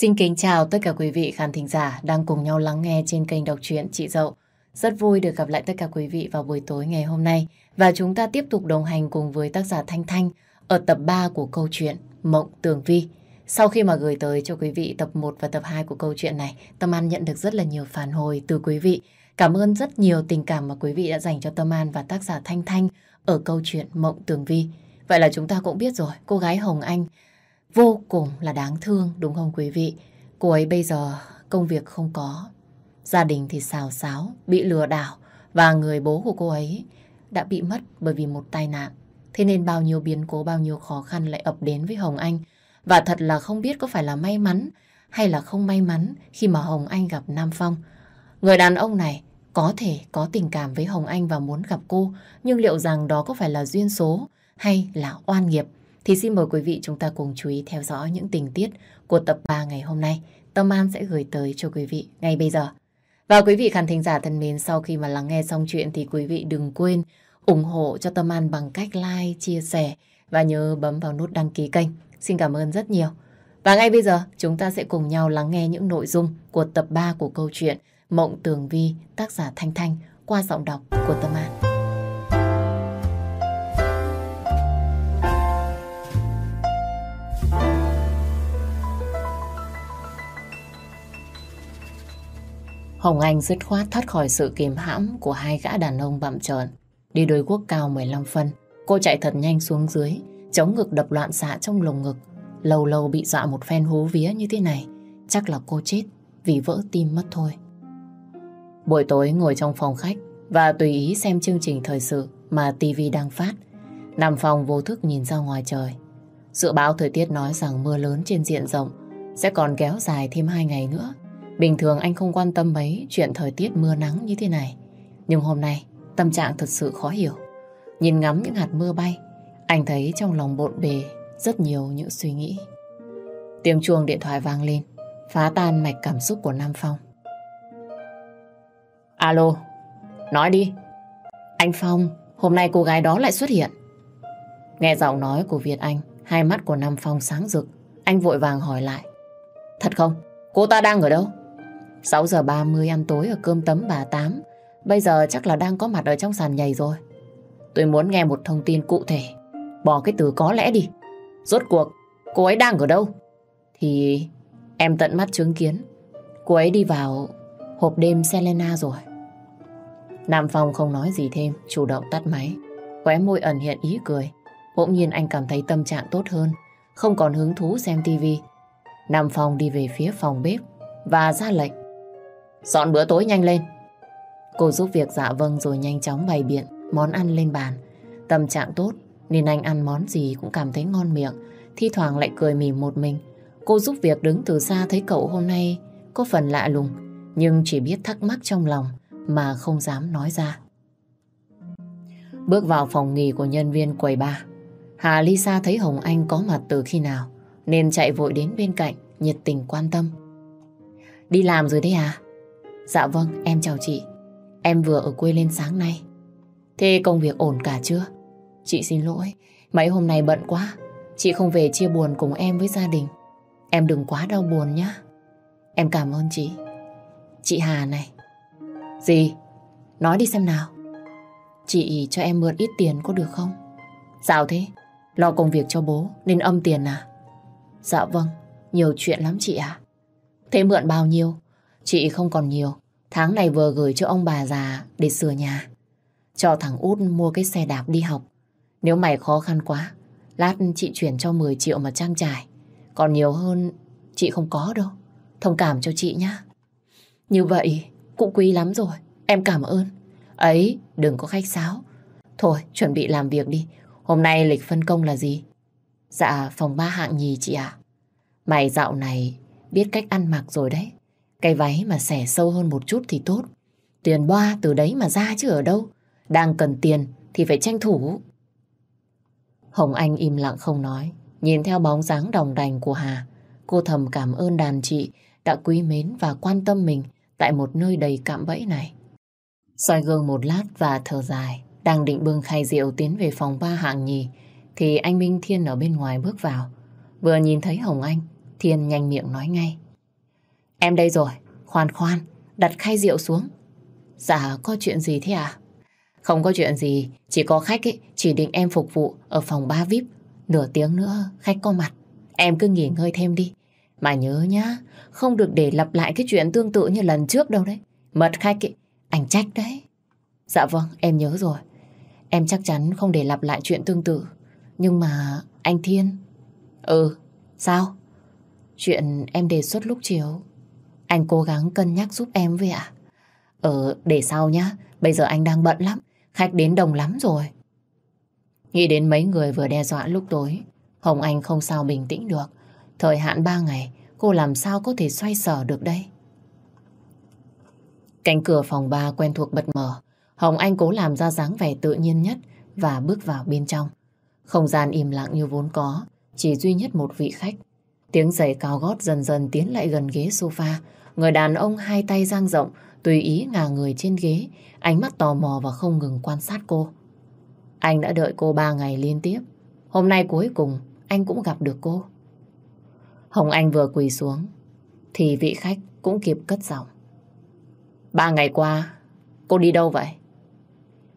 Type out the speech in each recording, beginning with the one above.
Xin kính chào tất cả quý vị khán thính giả đang cùng nhau lắng nghe trên kênh đọc truyện Chị Dậu. Rất vui được gặp lại tất cả quý vị vào buổi tối ngày hôm nay và chúng ta tiếp tục đồng hành cùng với tác giả Thanh Thanh ở tập 3 của câu chuyện Mộng Tường Vi. Sau khi mà gửi tới cho quý vị tập 1 và tập 2 của câu chuyện này, Tâm An nhận được rất là nhiều phản hồi từ quý vị. Cảm ơn rất nhiều tình cảm mà quý vị đã dành cho Tâm An và tác giả Thanh Thanh ở câu chuyện Mộng Tường Vi. Vậy là chúng ta cũng biết rồi, cô gái Hồng Anh vô cùng là đáng thương đúng không quý vị? Cô ấy bây giờ công việc không có, gia đình thì xào xáo, bị lừa đảo và người bố của cô ấy đã bị mất bởi vì một tai nạn. Thế nên bao nhiêu biến cố, bao nhiêu khó khăn lại ập đến với Hồng Anh. Và thật là không biết có phải là may mắn hay là không may mắn khi mà Hồng Anh gặp Nam Phong. Người đàn ông này có thể có tình cảm với Hồng Anh và muốn gặp cô, nhưng liệu rằng đó có phải là duyên số hay là oan nghiệp? Thì xin mời quý vị chúng ta cùng chú ý theo dõi những tình tiết của tập 3 ngày hôm nay. Tâm An sẽ gửi tới cho quý vị ngay bây giờ. Và quý vị khán thính giả thân mến, sau khi mà lắng nghe xong chuyện thì quý vị đừng quên ủng hộ cho Tâm An bằng cách like, chia sẻ và nhớ bấm vào nút đăng ký kênh. Xin cảm ơn rất nhiều. Và ngay bây giờ chúng ta sẽ cùng nhau lắng nghe những nội dung của tập 3 của câu chuyện Mộng Tường Vi, tác giả Thanh Thanh qua giọng đọc của Tâm An. Hồng Anh dứt khoát thoát khỏi sự kìm hãm của hai gã đàn ông bặm trợn. Đi đôi quốc cao 15 phân, cô chạy thật nhanh xuống dưới, chống ngực đập loạn xạ trong lồng ngực. Lâu lâu bị dọa một phen hú vía như thế này, chắc là cô chết vì vỡ tim mất thôi. Buổi tối ngồi trong phòng khách và tùy ý xem chương trình thời sự mà TV đang phát. Nằm phòng vô thức nhìn ra ngoài trời. Dự báo thời tiết nói rằng mưa lớn trên diện rộng sẽ còn kéo dài thêm hai ngày nữa. Bình thường anh không quan tâm mấy chuyện thời tiết mưa nắng như thế này. Nhưng hôm nay, tâm trạng thật sự khó hiểu. Nhìn ngắm những hạt mưa bay, anh thấy trong lòng bộn bề rất nhiều những suy nghĩ. Tiếng chuông điện thoại vang lên, phá tan mạch cảm xúc của Nam Phong. Alo, nói đi. Anh Phong, hôm nay cô gái đó lại xuất hiện. Nghe giọng nói của Việt Anh, hai mắt của Nam Phong sáng rực. Anh vội vàng hỏi lại. Thật không? Cô ta đang ở đâu? 6 giờ 30 ăn tối ở cơm tấm bà Tám. Bây giờ chắc là đang có mặt ở trong sàn nhảy rồi. Tôi muốn nghe một thông tin cụ thể. Bỏ cái từ có lẽ đi. Rốt cuộc, cô ấy đang ở đâu? Thì em tận mắt chứng kiến. Cô ấy đi vào hộp đêm Selena rồi. Nam Phong không nói gì thêm, chủ động tắt máy. Khóe môi ẩn hiện ý cười. Bỗng nhiên anh cảm thấy tâm trạng tốt hơn, không còn hứng thú xem tivi. Nam Phong đi về phía phòng bếp và ra lệnh. Dọn bữa tối nhanh lên. Cô giúp việc dạ vâng rồi nhanh chóng bày biện, món ăn lên bàn. Tâm trạng tốt, nên anh ăn món gì cũng cảm thấy ngon miệng. Thi thoảng lại cười mỉm một mình. Cô giúp việc đứng từ xa thấy cậu hôm nay có phần lạ lùng, nhưng chỉ biết thắc mắc trong lòng mà không dám nói ra. Bước vào phòng nghỉ của nhân viên quầy ba. Hà Lisa thấy Hồng Anh có mặt từ khi nào, nên chạy vội đến bên cạnh, nhiệt tình quan tâm. Đi làm rồi đấy à? Dạ vâng, em chào chị. Em vừa ở quê lên sáng nay. Thế công việc ổn cả chưa? Chị xin lỗi, mấy hôm nay bận quá. Chị không về chia buồn cùng em với gia đình. Em đừng quá đau buồn nhá. Em cảm ơn chị. Chị Hà này. Gì? Nói đi xem nào. Chị cho em mượn ít tiền có được không? Sao thế? Lo công việc cho bố nên âm tiền à? Dạ vâng, nhiều chuyện lắm chị ạ. Thế mượn bao nhiêu? Chị không còn nhiều. Tháng này vừa gửi cho ông bà già để sửa nhà. Cho thằng út mua cái xe đạp đi học. Nếu mày khó khăn quá, lát chị chuyển cho 10 triệu mà trang trải. Còn nhiều hơn chị không có đâu. Thông cảm cho chị nhá. Như vậy cũng quý lắm rồi. Em cảm ơn. Ấy, đừng có khách sáo. Thôi, chuẩn bị làm việc đi. Hôm nay lịch phân công là gì? Dạ, phòng ba hạng nhì chị ạ. Mày dạo này biết cách ăn mặc rồi đấy. Cái váy mà xẻ sâu hơn một chút thì tốt. Tiền boa từ đấy mà ra chứ ở đâu. Đang cần tiền thì phải tranh thủ. Hồng Anh im lặng không nói. Nhìn theo bóng dáng đồng đành của Hà. Cô thầm cảm ơn đàn chị đã quý mến và quan tâm mình tại một nơi đầy cạm bẫy này. soi gương một lát và thở dài. Đang định bưng khay rượu tiến về phòng ba hạng nhì thì anh Minh Thiên ở bên ngoài bước vào. Vừa nhìn thấy Hồng Anh, Thiên nhanh miệng nói ngay. Em đây rồi. Khoan khoan, đặt khay rượu xuống. Dạ, có chuyện gì thế à? Không có chuyện gì, chỉ có khách ấy, chỉ định em phục vụ ở phòng ba VIP. Nửa tiếng nữa khách có mặt, em cứ nghỉ ngơi thêm đi. Mà nhớ nhá, không được để lặp lại cái chuyện tương tự như lần trước đâu đấy. Mật khách ấy, anh trách đấy. Dạ vâng, em nhớ rồi. Em chắc chắn không để lặp lại chuyện tương tự. Nhưng mà anh Thiên... Ừ, sao? Chuyện em đề xuất lúc chiều. Anh cố gắng cân nhắc giúp em với ạ. Ờ, để sau nhá. Bây giờ anh đang bận lắm. Khách đến đông lắm rồi. Nghĩ đến mấy người vừa đe dọa lúc tối. Hồng Anh không sao bình tĩnh được. Thời hạn 3 ngày, cô làm sao có thể xoay sở được đây? Cánh cửa phòng 3 quen thuộc bật mở. Hồng Anh cố làm ra dáng vẻ tự nhiên nhất và bước vào bên trong. Không gian im lặng như vốn có, chỉ duy nhất một vị khách. Tiếng giày cao gót dần dần tiến lại gần ghế sofa. Người đàn ông hai tay dang rộng, tùy ý ngả người trên ghế, ánh mắt tò mò và không ngừng quan sát cô. Anh đã đợi cô ba ngày liên tiếp. Hôm nay cuối cùng, anh cũng gặp được cô. Hồng Anh vừa quỳ xuống, thì vị khách cũng kịp cất giọng. Ba ngày qua, cô đi đâu vậy?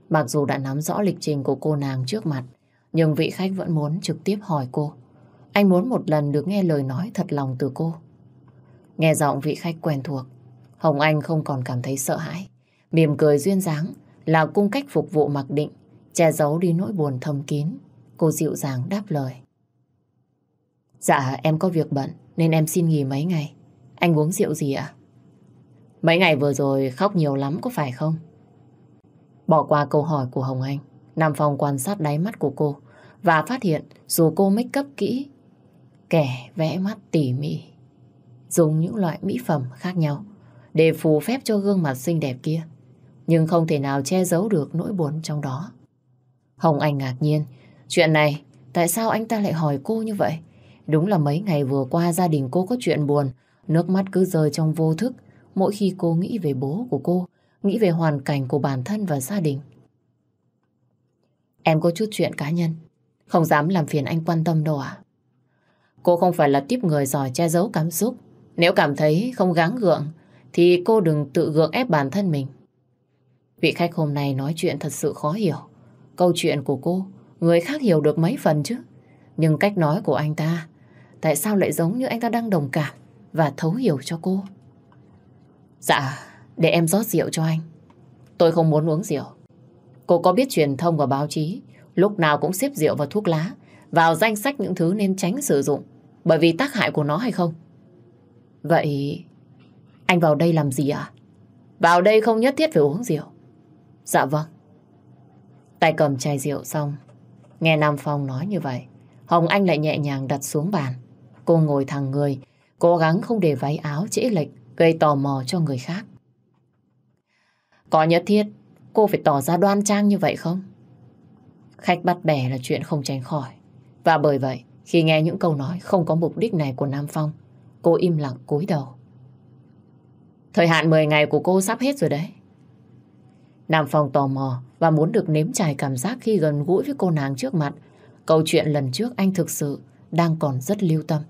Mặc dù đã nắm rõ lịch trình của cô nàng trước mặt, nhưng vị khách vẫn muốn trực tiếp hỏi cô. Anh muốn một lần được nghe lời nói thật lòng từ cô. Nghe giọng vị khách quen thuộc, Hồng Anh không còn cảm thấy sợ hãi. Mỉm cười duyên dáng là cung cách phục vụ mặc định, che giấu đi nỗi buồn thầm kín. Cô dịu dàng đáp lời. Dạ, em có việc bận nên em xin nghỉ mấy ngày. Anh uống rượu gì ạ? Mấy ngày vừa rồi khóc nhiều lắm có phải không? Bỏ qua câu hỏi của Hồng Anh, Nam Phong quan sát đáy mắt của cô và phát hiện dù cô make up kỹ, kẻ vẽ mắt tỉ mỉ, dùng những loại mỹ phẩm khác nhau để phù phép cho gương mặt xinh đẹp kia, nhưng không thể nào che giấu được nỗi buồn trong đó. Hồng Anh ngạc nhiên, chuyện này tại sao anh ta lại hỏi cô như vậy? Đúng là mấy ngày vừa qua gia đình cô có chuyện buồn, nước mắt cứ rơi trong vô thức mỗi khi cô nghĩ về bố của cô, nghĩ về hoàn cảnh của bản thân và gia đình. Em có chút chuyện cá nhân, không dám làm phiền anh quan tâm đâu ạ. Cô không phải là tiếp người giỏi che giấu cảm xúc. Nếu cảm thấy không gắng gượng, thì cô đừng tự gượng ép bản thân mình. Vị khách hôm nay nói chuyện thật sự khó hiểu. Câu chuyện của cô, người khác hiểu được mấy phần chứ. Nhưng cách nói của anh ta, tại sao lại giống như anh ta đang đồng cảm và thấu hiểu cho cô? Dạ, để em rót rượu cho anh. Tôi không muốn uống rượu. Cô có biết truyền thông và báo chí lúc nào cũng xếp rượu và thuốc lá vào danh sách những thứ nên tránh sử dụng bởi vì tác hại của nó hay không? Vậy anh vào đây làm gì ạ? Vào đây không nhất thiết phải uống rượu. Dạ vâng. Tay cầm chai rượu xong, nghe Nam Phong nói như vậy, Hồng Anh lại nhẹ nhàng đặt xuống bàn. Cô ngồi thẳng người, cố gắng không để váy áo trễ lệch, gây tò mò cho người khác. Có nhất thiết cô phải tỏ ra đoan trang như vậy không? Khách bắt bẻ là chuyện không tránh khỏi. Và bởi vậy, khi nghe những câu nói không có mục đích này của Nam Phong, cô im lặng cúi đầu. Thời hạn 10 ngày của cô sắp hết rồi đấy. Nam Phong tò mò và muốn được nếm trải cảm giác khi gần gũi với cô nàng trước mặt. Câu chuyện lần trước anh thực sự đang còn rất lưu tâm.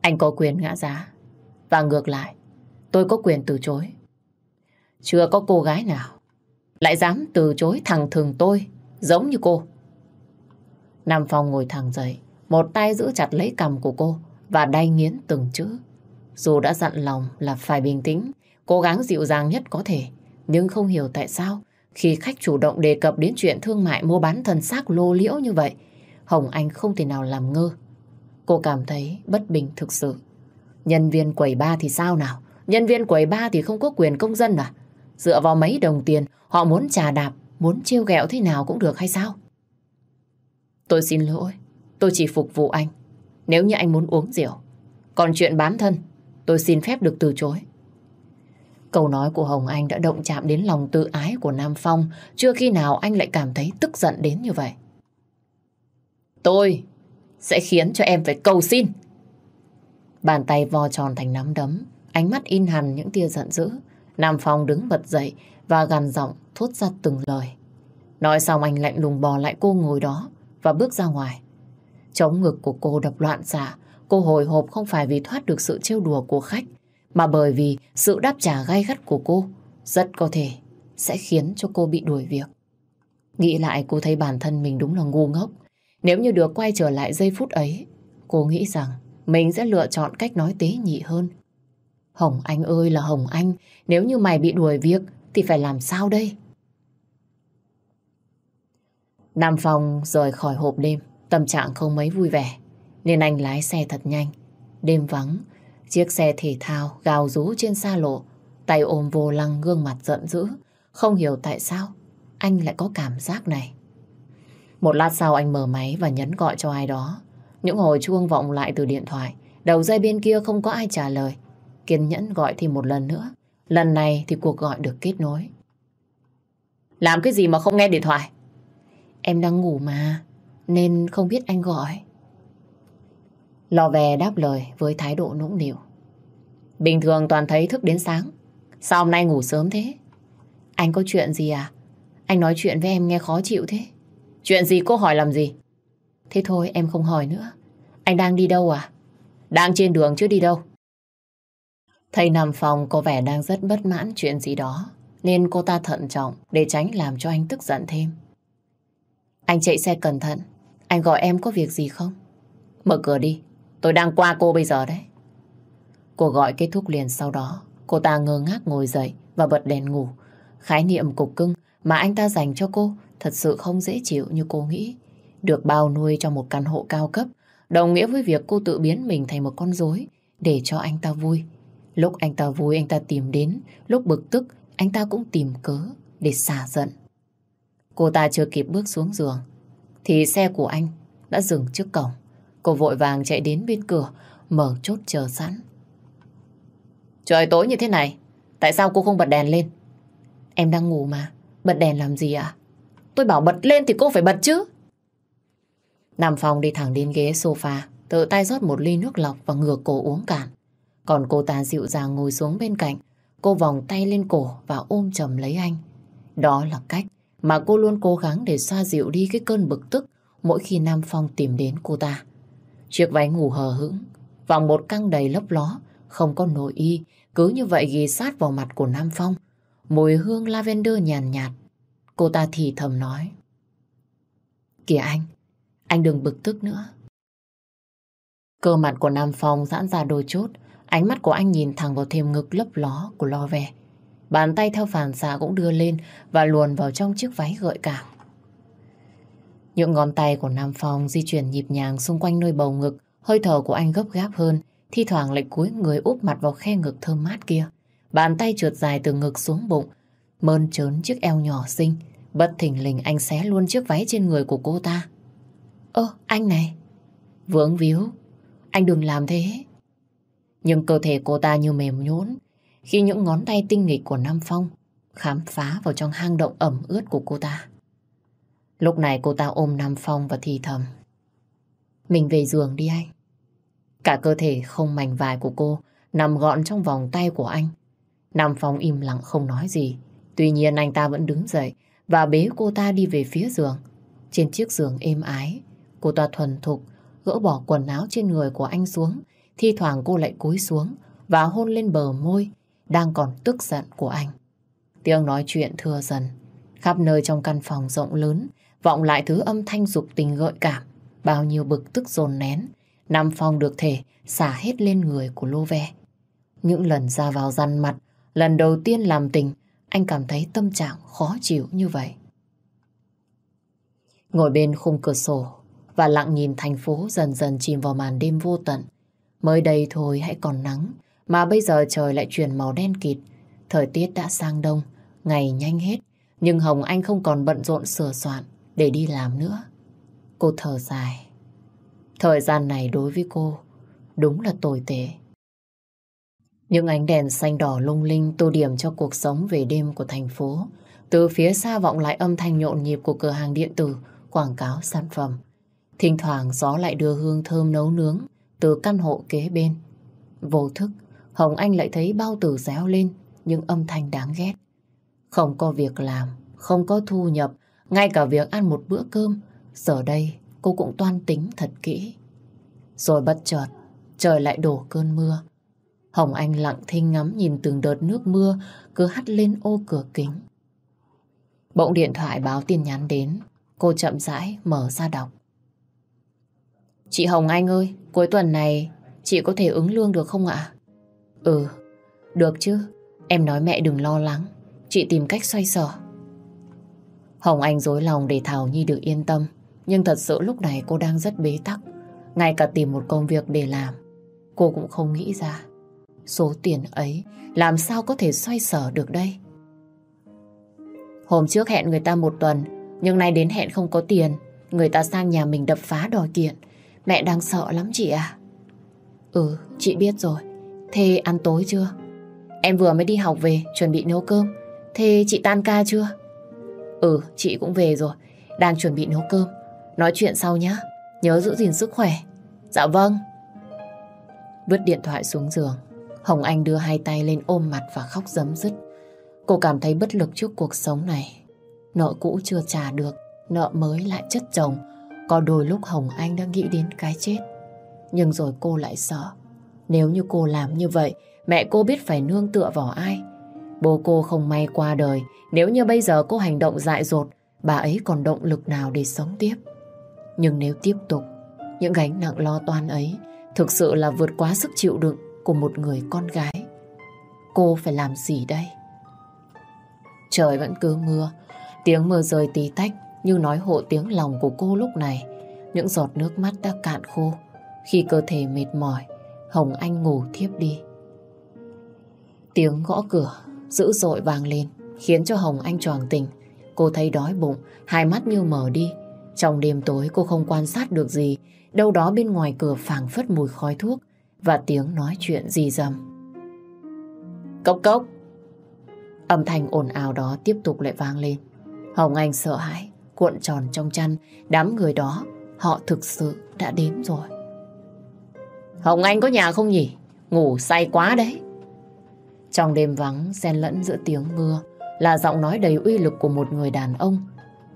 Anh có quyền ngã giá. Và ngược lại, tôi có quyền từ chối. Chưa có cô gái nào lại dám từ chối thằng thường tôi giống như cô. Nam Phong ngồi thẳng dậy, một tay giữ chặt lấy cầm của cô và đay nghiến từng chữ. Dù đã dặn lòng là phải bình tĩnh, cố gắng dịu dàng nhất có thể, nhưng không hiểu tại sao khi khách chủ động đề cập đến chuyện thương mại mua bán thần xác lô liễu như vậy, Hồng Anh không thể nào làm ngơ. Cô cảm thấy bất bình thực sự. Nhân viên quầy ba thì sao nào? Nhân viên quầy ba thì không có quyền công dân à? Dựa vào mấy đồng tiền, họ muốn trà đạp, muốn trêu ghẹo thế nào cũng được hay sao? Tôi xin lỗi, tôi chỉ phục vụ anh. Nếu như anh muốn uống rượu. Còn chuyện bám thân, tôi xin phép được từ chối. Câu nói của Hồng Anh đã động chạm đến lòng tự ái của Nam Phong, chưa khi nào anh lại cảm thấy tức giận đến như vậy. Tôi sẽ khiến cho em phải cầu xin. Bàn tay vo tròn thành nắm đấm, ánh mắt in hằn những tia giận dữ. Nam Phong đứng bật dậy và gằn giọng thốt ra từng lời. Nói xong anh lạnh lùng bò lại cô ngồi đó và bước ra ngoài. Chống ngực của cô đập loạn xạ, Cô hồi hộp không phải vì thoát được sự trêu đùa của khách, mà bởi vì sự đáp trả gay gắt của cô rất có thể sẽ khiến cho cô bị đuổi việc. Nghĩ lại cô thấy bản thân mình đúng là ngu ngốc. Nếu như được quay trở lại giây phút ấy, cô nghĩ rằng mình sẽ lựa chọn cách nói tế nhị hơn. Hồng Anh ơi là Hồng Anh, nếu như mày bị đuổi việc thì phải làm sao đây? Nam Phong rời khỏi hộp đêm, tâm trạng không mấy vui vẻ, nên anh lái xe thật nhanh. Đêm vắng, chiếc xe thể thao gào rú trên xa lộ, tay ôm vô lăng gương mặt giận dữ, không hiểu tại sao anh lại có cảm giác này. Một lát sau anh mở máy và nhấn gọi cho ai đó. Những hồi chuông vọng lại từ điện thoại, đầu dây bên kia không có ai trả lời. Kiên nhẫn gọi thêm một lần nữa. Lần này thì cuộc gọi được kết nối. Làm cái gì mà không nghe điện thoại? Em đang ngủ mà, nên không biết anh gọi. Lò về đáp lời với thái độ nũng nịu. Bình thường toàn thấy thức đến sáng. Sao hôm nay ngủ sớm thế? Anh có chuyện gì à? Anh nói chuyện với em nghe khó chịu thế. Chuyện gì cô hỏi làm gì? Thế thôi, em không hỏi nữa. Anh đang đi đâu à? Đang trên đường chứ đi đâu? Thầy nằm phòng có vẻ đang rất bất mãn chuyện gì đó. Nên cô ta thận trọng để tránh làm cho anh tức giận thêm. Anh chạy xe cẩn thận. Anh gọi em có việc gì không? Mở cửa đi. Tôi đang qua cô bây giờ đấy. Cô gọi kết thúc liền sau đó. Cô ta ngơ ngác ngồi dậy và bật đèn ngủ. Khái niệm cục cưng mà anh ta dành cho cô thật sự không dễ chịu như cô nghĩ. Được bao nuôi trong một căn hộ cao cấp đồng nghĩa với việc cô tự biến mình thành một con rối để cho anh ta vui. Lúc anh ta vui anh ta tìm đến, lúc bực tức anh ta cũng tìm cớ để xả giận. Cô ta chưa kịp bước xuống giường thì xe của anh đã dừng trước cổng. Cô vội vàng chạy đến bên cửa mở chốt chờ sẵn. Trời tối như thế này tại sao cô không bật đèn lên? Em đang ngủ mà, bật đèn làm gì ạ? Tôi bảo bật lên thì cô phải bật chứ. Nam Phong đi thẳng đến ghế sofa, tự tay rót một ly nước lọc và ngửa cổ uống cạn. Còn cô ta dịu dàng ngồi xuống bên cạnh, cô vòng tay lên cổ và ôm chầm lấy anh. Đó là cách mà cô luôn cố gắng để xoa dịu đi cái cơn bực tức mỗi khi Nam Phong tìm đến cô ta. Chiếc váy ngủ hờ hững, vòng một căng đầy lấp ló, không có nội y, cứ như vậy ghi sát vào mặt của Nam Phong. Mùi hương lavender nhàn nhạt, Cô ta thì thầm nói. Kìa anh, anh đừng bực tức nữa. Cơ mặt của Nam Phong giãn ra đôi chút, ánh mắt của anh nhìn thẳng vào thêm ngực lấp ló của lo về. Bàn tay theo phản xạ cũng đưa lên và luồn vào trong chiếc váy gợi cảm. Những ngón tay của Nam Phong di chuyển nhịp nhàng xung quanh nơi bầu ngực, hơi thở của anh gấp gáp hơn, thi thoảng lại cúi người úp mặt vào khe ngực thơm mát kia. Bàn tay trượt dài từ ngực xuống bụng, mơn trớn chiếc eo nhỏ xinh, bất thình lình anh xé luôn chiếc váy trên người của cô ta. Ơ, anh này! Vướng víu, anh đừng làm thế. Nhưng cơ thể cô ta như mềm nhũn khi những ngón tay tinh nghịch của Nam Phong khám phá vào trong hang động ẩm ướt của cô ta. Lúc này cô ta ôm Nam Phong và thì thầm. Mình về giường đi anh. Cả cơ thể không mảnh vải của cô nằm gọn trong vòng tay của anh. Nam Phong im lặng không nói gì. Tuy nhiên anh ta vẫn đứng dậy và bế cô ta đi về phía giường. Trên chiếc giường êm ái, cô ta thuần thục gỡ bỏ quần áo trên người của anh xuống. Thi thoảng cô lại cúi xuống và hôn lên bờ môi đang còn tức giận của anh. Tiếng nói chuyện thưa dần. Khắp nơi trong căn phòng rộng lớn vọng lại thứ âm thanh dục tình gợi cảm. Bao nhiêu bực tức dồn nén. Nam Phong được thể xả hết lên người của Lô Ve. Những lần ra vào răn mặt, lần đầu tiên làm tình, anh cảm thấy tâm trạng khó chịu như vậy. Ngồi bên khung cửa sổ và lặng nhìn thành phố dần dần chìm vào màn đêm vô tận. Mới đây thôi hãy còn nắng, mà bây giờ trời lại chuyển màu đen kịt. Thời tiết đã sang đông, ngày nhanh hết, nhưng Hồng Anh không còn bận rộn sửa soạn để đi làm nữa. Cô thở dài. Thời gian này đối với cô đúng là tồi tệ. Những ánh đèn xanh đỏ lung linh tô điểm cho cuộc sống về đêm của thành phố. Từ phía xa vọng lại âm thanh nhộn nhịp của cửa hàng điện tử, quảng cáo sản phẩm. Thỉnh thoảng gió lại đưa hương thơm nấu nướng từ căn hộ kế bên. Vô thức, Hồng Anh lại thấy bao tử réo lên nhưng âm thanh đáng ghét. Không có việc làm, không có thu nhập, ngay cả việc ăn một bữa cơm, giờ đây cô cũng toan tính thật kỹ. Rồi bất chợt, trời lại đổ cơn mưa. Hồng Anh lặng thinh ngắm nhìn từng đợt nước mưa cứ hắt lên ô cửa kính. Bỗng điện thoại báo tin nhắn đến, cô chậm rãi mở ra đọc. Chị Hồng Anh ơi, cuối tuần này chị có thể ứng lương được không ạ? Ừ, được chứ. Em nói mẹ đừng lo lắng, chị tìm cách xoay sở. Hồng Anh dối lòng để Thảo Nhi được yên tâm, nhưng thật sự lúc này cô đang rất bế tắc. Ngay cả tìm một công việc để làm, cô cũng không nghĩ ra. Số tiền ấy làm sao có thể xoay sở được đây? Hôm trước hẹn người ta một tuần, nhưng nay đến hẹn không có tiền. Người ta sang nhà mình đập phá đòi kiện. Mẹ đang sợ lắm chị à? Ừ, chị biết rồi. Thế ăn tối chưa? Em vừa mới đi học về, chuẩn bị nấu cơm. Thế chị tan ca chưa? Ừ, chị cũng về rồi. Đang chuẩn bị nấu cơm. Nói chuyện sau nhé. Nhớ giữ gìn sức khỏe. Dạ vâng. Vứt điện thoại xuống giường. Hồng Anh đưa hai tay lên ôm mặt và khóc giấm dứt. Cô cảm thấy bất lực trước cuộc sống này. Nợ cũ chưa trả được, nợ mới lại chất chồng. Có đôi lúc Hồng Anh đã nghĩ đến cái chết. Nhưng rồi cô lại sợ. Nếu như cô làm như vậy, mẹ cô biết phải nương tựa vào ai. Bố cô không may qua đời. Nếu như bây giờ cô hành động dại dột, bà ấy còn động lực nào để sống tiếp. Nhưng nếu tiếp tục, những gánh nặng lo toan ấy thực sự là vượt quá sức chịu đựng của một người con gái. Cô phải làm gì đây? Trời vẫn cứ mưa, tiếng mưa rơi tí tách như nói hộ tiếng lòng của cô lúc này. Những giọt nước mắt đã cạn khô. Khi cơ thể mệt mỏi, Hồng Anh ngủ thiếp đi. Tiếng gõ cửa dữ dội vang lên, khiến cho Hồng Anh choàng tỉnh. Cô thấy đói bụng, hai mắt như mở đi. Trong đêm tối cô không quan sát được gì, đâu đó bên ngoài cửa phảng phất mùi khói thuốc và tiếng nói chuyện gì dầm. Cốc cốc! Âm thanh ồn ào đó tiếp tục lại vang lên. Hồng Anh sợ hãi, cuộn tròn trong chăn, đám người đó, họ thực sự đã đến rồi. Hồng Anh có nhà không nhỉ? Ngủ say quá đấy. Trong đêm vắng, xen lẫn giữa tiếng mưa, là giọng nói đầy uy lực của một người đàn ông.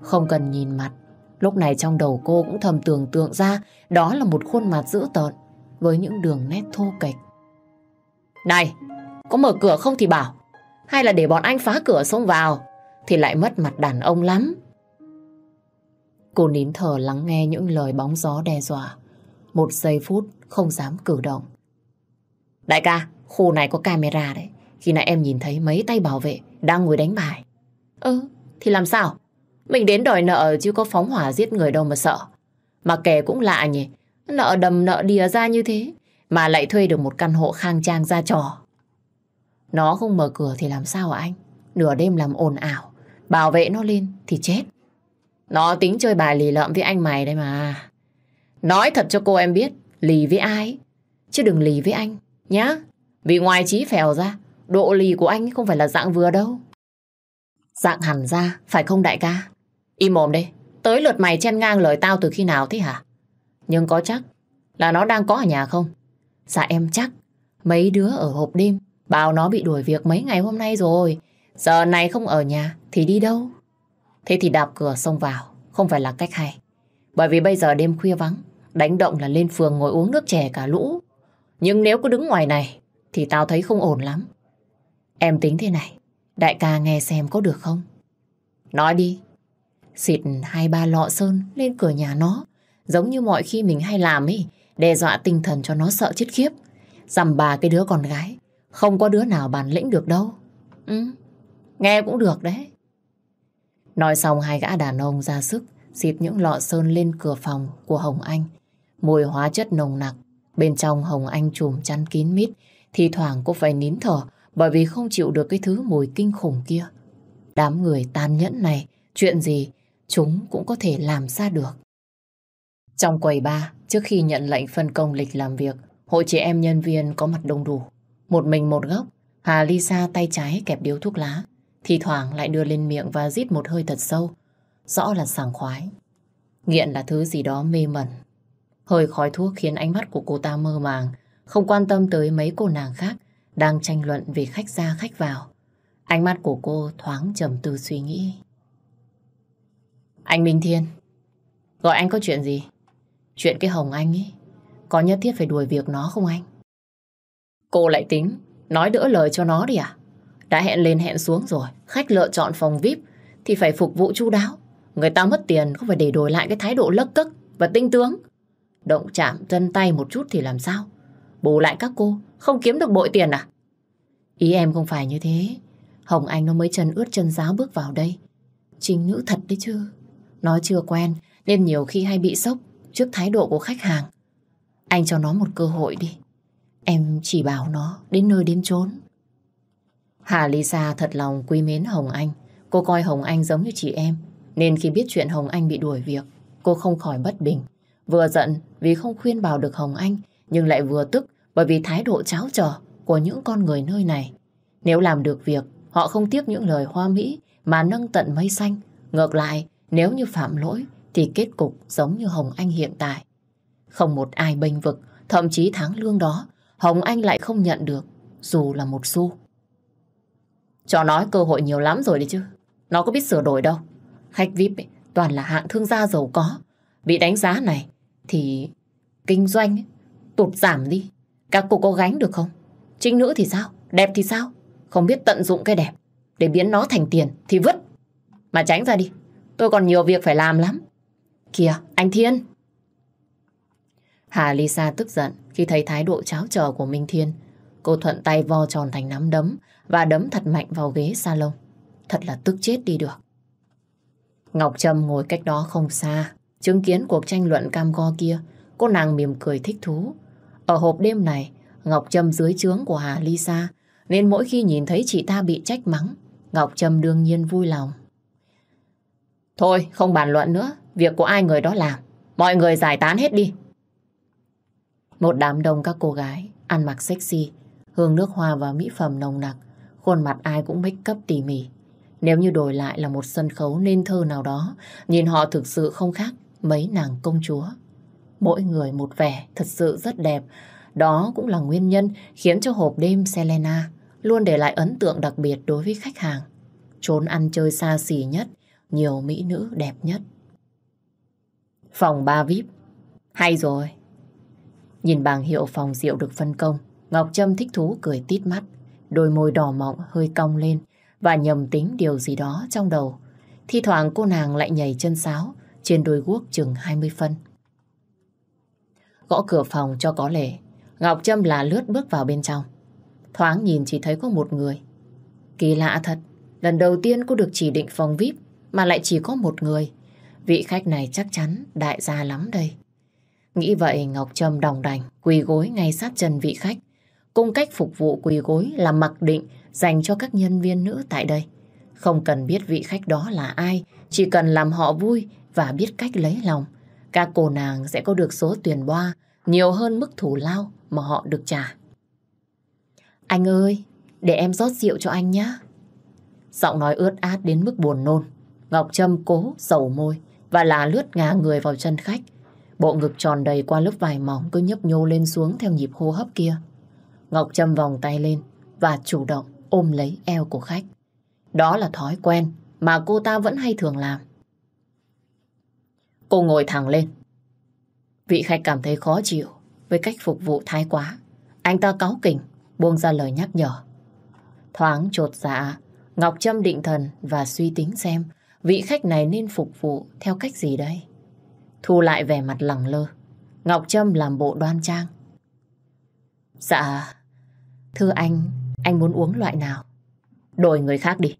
Không cần nhìn mặt, lúc này trong đầu cô cũng thầm tưởng tượng ra đó là một khuôn mặt dữ tợn với những đường nét thô kệch. Này, có mở cửa không thì bảo, hay là để bọn anh phá cửa xông vào thì lại mất mặt đàn ông lắm. Cô nín thở lắng nghe những lời bóng gió đe dọa. Một giây phút không dám cử động. Đại ca, khu này có camera đấy. Khi nãy em nhìn thấy mấy tay bảo vệ đang ngồi đánh bài. Ừ, thì làm sao? Mình đến đòi nợ chứ có phóng hỏa giết người đâu mà sợ. Mà kể cũng lạ nhỉ. Nợ đầm nợ đìa ra như thế mà lại thuê được một căn hộ khang trang ra trò. Nó không mở cửa thì làm sao hả anh? Nửa đêm làm ồn ào, bảo vệ nó lên thì chết. Nó tính chơi bài lì lợm với anh mày đây mà. Nói thật cho cô em biết, lì với ai? Chứ đừng lì với anh, nhá. Vì ngoài trí phèo ra, độ lì của anh không phải là dạng vừa đâu. Dạng hẳn ra, phải không đại ca? Im mồm đi, tới lượt mày chen ngang lời tao từ khi nào thế hả? Nhưng có chắc là nó đang có ở nhà không? Dạ em chắc, mấy đứa ở hộp đêm Bảo nó bị đuổi việc mấy ngày hôm nay rồi. Giờ này không ở nhà thì đi đâu? Thế thì đạp cửa xông vào, không phải là cách hay. Bởi vì bây giờ đêm khuya vắng, đánh động là lên phường ngồi uống nước chè cả lũ. Nhưng nếu cứ đứng ngoài này thì tao thấy không ổn lắm. Em tính thế này, đại ca nghe xem có được không? Nói đi. Xịt hai ba lọ sơn lên cửa nhà nó, giống như mọi khi mình hay làm ấy, đe dọa tinh thần cho nó sợ chết khiếp. Dằm bà cái đứa con gái, không có đứa nào bản lĩnh được đâu. Ừ, nghe cũng được đấy. Nói xong hai gã đàn ông ra sức xịt những lọ sơn lên cửa phòng của Hồng Anh. Mùi hóa chất nồng nặc. Bên trong Hồng Anh trùm chăn kín mít. Thì thoảng cô phải nín thở bởi vì không chịu được cái thứ mùi kinh khủng kia. Đám người tàn nhẫn này, chuyện gì chúng cũng có thể làm ra được. Trong quầy ba, trước khi nhận lệnh phân công lịch làm việc, hội chị em nhân viên có mặt đông đủ. Một mình một góc, Hà Lisa tay trái kẹp điếu thuốc lá, thì thoảng lại đưa lên miệng và rít một hơi thật sâu. Rõ là sảng khoái. Nghiện là thứ gì đó mê mẩn. Hơi khói thuốc khiến ánh mắt của cô ta mơ màng, không quan tâm tới mấy cô nàng khác đang tranh luận về khách ra khách vào. Ánh mắt của cô thoáng trầm tư suy nghĩ. Anh Minh Thiên, gọi anh có chuyện gì? Chuyện cái Hồng Anh ấy, có nhất thiết phải đuổi việc nó không anh? Cô lại tính, nói đỡ lời cho nó đi à? Đã hẹn lên hẹn xuống rồi, khách lựa chọn phòng VIP thì phải phục vụ chu đáo. Người ta mất tiền không phải để đổi lại cái thái độ lấc cấc và tinh tướng. Động chạm chân tay một chút thì làm sao? Bù lại các cô, không kiếm được bội tiền à? Ý em không phải như thế. Hồng Anh nó mới chân ướt chân giáo bước vào đây. Trinh nữ thật đấy chứ. Nó chưa quen nên nhiều khi hay bị sốc trước thái độ của khách hàng. Anh cho nó một cơ hội đi. Em chỉ bảo nó đến nơi đến chốn. Hà Lisa thật lòng quý mến Hồng Anh. Cô coi Hồng Anh giống như chị em. Nên khi biết chuyện Hồng Anh bị đuổi việc, cô không khỏi bất bình. Vừa giận vì không khuyên bảo được Hồng Anh, nhưng lại vừa tức bởi vì thái độ cháo trở của những con người nơi này. Nếu làm được việc, họ không tiếc những lời hoa mỹ mà nâng tận mây xanh. Ngược lại, nếu như phạm lỗi, thì kết cục giống như Hồng Anh hiện tại. Không một ai bênh vực, thậm chí tháng lương đó, Hồng Anh lại không nhận được, dù là một xu. Cho nói cơ hội nhiều lắm rồi đấy chứ. Nó có biết sửa đổi đâu. Khách VIP ấy, toàn là hạng thương gia giàu có. Bị đánh giá này thì kinh doanh ấy, tụt giảm đi. Các cô có gánh được không? Trinh nữ thì sao? Đẹp thì sao? Không biết tận dụng cái đẹp để biến nó thành tiền thì vứt. Mà tránh ra đi. Tôi còn nhiều việc phải làm lắm. Kìa, anh Thiên. Hà Lisa tức giận khi thấy thái độ cháo chờ của Minh Thiên. Cô thuận tay vo tròn thành nắm đấm và đấm thật mạnh vào ghế salon. Thật là tức chết đi được. Ngọc Trâm ngồi cách đó không xa, chứng kiến cuộc tranh luận cam go kia, cô nàng mỉm cười thích thú. Ở hộp đêm này, Ngọc Trâm dưới trướng của Hà Lisa, nên mỗi khi nhìn thấy chị ta bị trách mắng, Ngọc Trâm đương nhiên vui lòng. Thôi, không bàn luận nữa, việc của ai người đó làm, mọi người giải tán hết đi. Một đám đông các cô gái ăn mặc sexy, hương nước hoa và mỹ phẩm nồng nặc, khuôn mặt ai cũng make up tỉ mỉ. Nếu như đổi lại là một sân khấu nên thơ nào đó, nhìn họ thực sự không khác mấy nàng công chúa. Mỗi người một vẻ thật sự rất đẹp. Đó cũng là nguyên nhân khiến cho hộp đêm Selena luôn để lại ấn tượng đặc biệt đối với khách hàng. Trốn ăn chơi xa xỉ nhất, nhiều mỹ nữ đẹp nhất. Phòng 3 VIP. Hay rồi. Nhìn bảng hiệu phòng rượu được phân công, Ngọc Trâm thích thú cười tít mắt, đôi môi đỏ mọng hơi cong lên và nhầm tính điều gì đó trong đầu. Thi thoảng cô nàng lại nhảy chân sáo trên đôi guốc chừng 20 phân. Gõ cửa phòng cho có lệ, Ngọc Trâm là lướt bước vào bên trong. Thoáng nhìn chỉ thấy có một người. Kỳ lạ thật, lần đầu tiên cô được chỉ định phòng VIP mà lại chỉ có một người. Vị khách này chắc chắn đại gia lắm đây. Nghĩ vậy Ngọc Trâm đồng đành quỳ gối ngay sát chân vị khách. Cung cách phục vụ quỳ gối là mặc định dành cho các nhân viên nữ tại đây. Không cần biết vị khách đó là ai, chỉ cần làm họ vui và biết cách lấy lòng. Các cô nàng sẽ có được số tiền boa nhiều hơn mức thủ lao mà họ được trả. Anh ơi, để em rót rượu cho anh nhé. Giọng nói ướt át đến mức buồn nôn. Ngọc Trâm cố sầu môi và là lướt ngã người vào chân khách. Bộ ngực tròn đầy qua lớp vải mỏng cứ nhấp nhô lên xuống theo nhịp hô hấp kia. Ngọc Trâm vòng tay lên và chủ động ôm lấy eo của khách. Đó là thói quen mà cô ta vẫn hay thường làm. Cô ngồi thẳng lên. Vị khách cảm thấy khó chịu với cách phục vụ thái quá. Anh ta cáu kỉnh, buông ra lời nhắc nhở. Thoáng trột dạ, Ngọc Trâm định thần và suy tính xem vị khách này nên phục vụ theo cách gì đây. Thu lại vẻ mặt lẳng lơ. Ngọc Trâm làm bộ đoan trang. Dạ, thưa anh, anh muốn uống loại nào? Đổi người khác đi.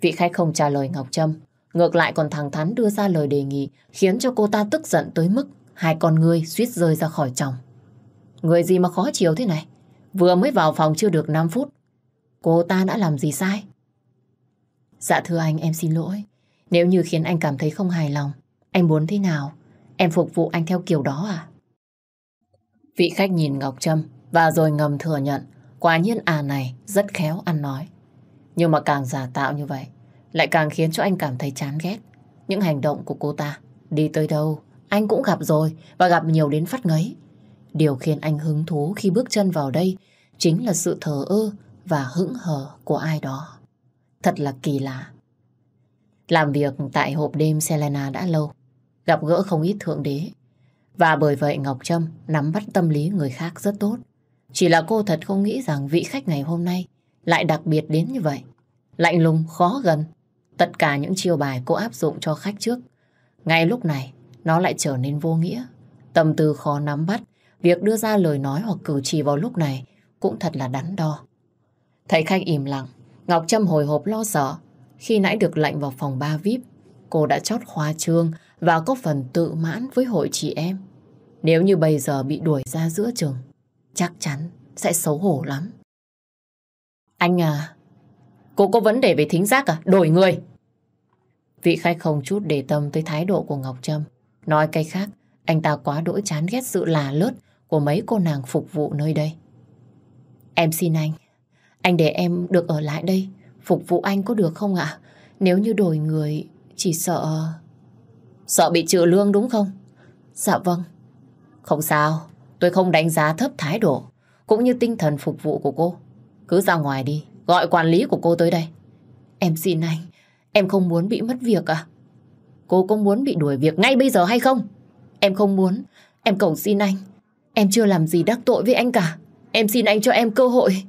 Vị khách không trả lời Ngọc Trâm, ngược lại còn thẳng thắn đưa ra lời đề nghị khiến cho cô ta tức giận tới mức hai con ngươi suýt rơi ra khỏi chồng. Người gì mà khó chịu thế này? Vừa mới vào phòng chưa được 5 phút. Cô ta đã làm gì sai? Dạ thưa anh, em xin lỗi. Nếu như khiến anh cảm thấy không hài lòng, anh muốn thế nào? Em phục vụ anh theo kiểu đó à? Vị khách nhìn Ngọc Trâm và rồi ngầm thừa nhận quả nhiên à này rất khéo ăn nói. Nhưng mà càng giả tạo như vậy lại càng khiến cho anh cảm thấy chán ghét. Những hành động của cô ta đi tới đâu anh cũng gặp rồi và gặp nhiều đến phát ngấy. Điều khiến anh hứng thú khi bước chân vào đây chính là sự thờ ơ và hững hờ của ai đó. Thật là kỳ lạ. Làm việc tại hộp đêm Selena đã lâu, gặp gỡ không ít thượng đế. Và bởi vậy Ngọc Trâm nắm bắt tâm lý người khác rất tốt. Chỉ là cô thật không nghĩ rằng vị khách ngày hôm nay lại đặc biệt đến như vậy. Lạnh lùng, khó gần. Tất cả những chiêu bài cô áp dụng cho khách trước. Ngay lúc này, nó lại trở nên vô nghĩa. Tâm tư khó nắm bắt, việc đưa ra lời nói hoặc cử chỉ vào lúc này cũng thật là đắn đo. Thấy khách im lặng, Ngọc Trâm hồi hộp lo sợ. Khi nãy được lệnh vào phòng ba VIP, cô đã chót khoa trương và có phần tự mãn với hội chị em. Nếu như bây giờ bị đuổi ra giữa trường, chắc chắn sẽ xấu hổ lắm. Anh à, cô có vấn đề về thính giác à? Đổi người! Vị khách không chút để tâm tới thái độ của Ngọc Trâm. Nói cách khác, anh ta quá đỗi chán ghét sự là lướt của mấy cô nàng phục vụ nơi đây. Em xin anh, anh để em được ở lại đây, phục vụ anh có được không ạ? Nếu như đổi người, chỉ sợ... Sợ bị trừ lương đúng không? Dạ vâng. Không sao, tôi không đánh giá thấp thái độ, cũng như tinh thần phục vụ của cô. Cứ ra ngoài đi, gọi quản lý của cô tới đây. Em xin anh, em không muốn bị mất việc à? Cô có muốn bị đuổi việc ngay bây giờ hay không? Em không muốn, em cầu xin anh. Em chưa làm gì đắc tội với anh cả. Em xin anh cho em cơ hội.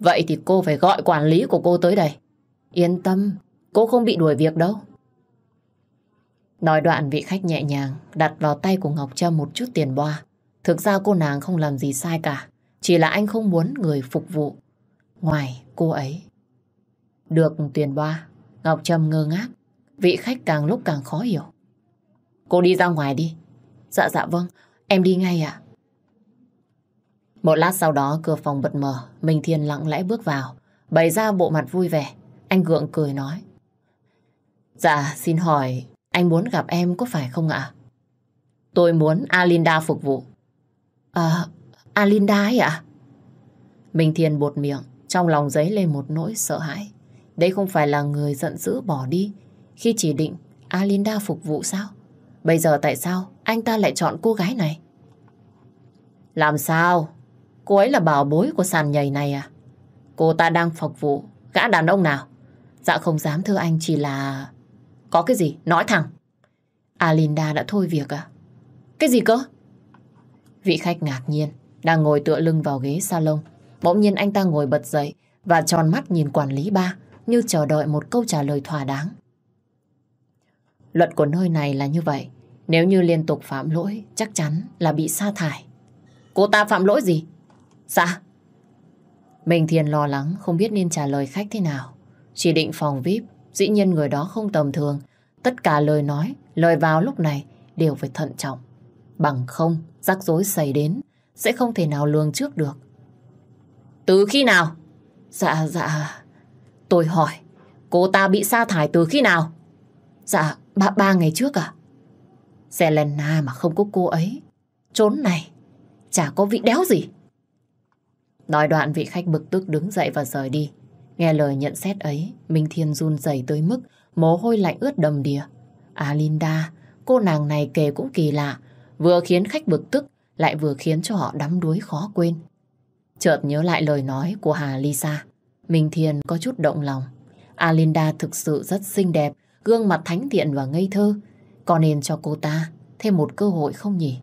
Vậy thì cô phải gọi quản lý của cô tới đây. Yên tâm, cô không bị đuổi việc đâu. Nói đoạn vị khách nhẹ nhàng đặt vào tay của Ngọc Trâm một chút tiền boa. Thực ra cô nàng không làm gì sai cả. Chỉ là anh không muốn người phục vụ. Ngoài cô ấy. Được tiền boa, Ngọc Trâm ngơ ngác. Vị khách càng lúc càng khó hiểu. Cô đi ra ngoài đi. Dạ dạ vâng, em đi ngay ạ. Một lát sau đó cửa phòng bật mở, Minh Thiên lặng lẽ bước vào, bày ra bộ mặt vui vẻ. Anh gượng cười nói. Dạ, xin hỏi, anh muốn gặp em có phải không ạ? Tôi muốn Alinda phục vụ. À, Alinda ấy ạ? Minh Thiên bột miệng, trong lòng giấy lên một nỗi sợ hãi. Đây không phải là người giận dữ bỏ đi khi chỉ định Alinda phục vụ sao? Bây giờ tại sao anh ta lại chọn cô gái này? Làm sao? Cô ấy là bảo bối của sàn nhảy này à? Cô ta đang phục vụ gã đàn ông nào? Dạ không dám thưa anh chỉ là... Có cái gì? Nói thẳng. Alinda đã thôi việc à? Cái gì cơ? Vị khách ngạc nhiên, đang ngồi tựa lưng vào ghế salon. Bỗng nhiên anh ta ngồi bật dậy và tròn mắt nhìn quản lý ba như chờ đợi một câu trả lời thỏa đáng. Luật của nơi này là như vậy. Nếu như liên tục phạm lỗi, chắc chắn là bị sa thải. Cô ta phạm lỗi gì? Dạ. Minh Thiên lo lắng không biết nên trả lời khách thế nào. Chỉ định phòng VIP, dĩ nhiên người đó không tầm thường. Tất cả lời nói, lời vào lúc này đều phải thận trọng. Bằng không, rắc rối xảy đến, sẽ không thể nào lường trước được. Từ khi nào? Dạ, dạ. Tôi hỏi, cô ta bị sa thải từ khi nào? Dạ, ba, ba ngày trước à? Selena mà không có cô ấy, trốn này, chả có vị đéo gì. Nói đoạn vị khách bực tức đứng dậy và rời đi. Nghe lời nhận xét ấy, Minh Thiên run rẩy tới mức mồ hôi lạnh ướt đầm đìa. À Linda, cô nàng này kể cũng kỳ lạ, vừa khiến khách bực tức, lại vừa khiến cho họ đắm đuối khó quên. Chợt nhớ lại lời nói của Hà Lisa, Minh Thiền có chút động lòng. Alinda thực sự rất xinh đẹp, gương mặt thánh thiện và ngây thơ. Có nên cho cô ta thêm một cơ hội không nhỉ?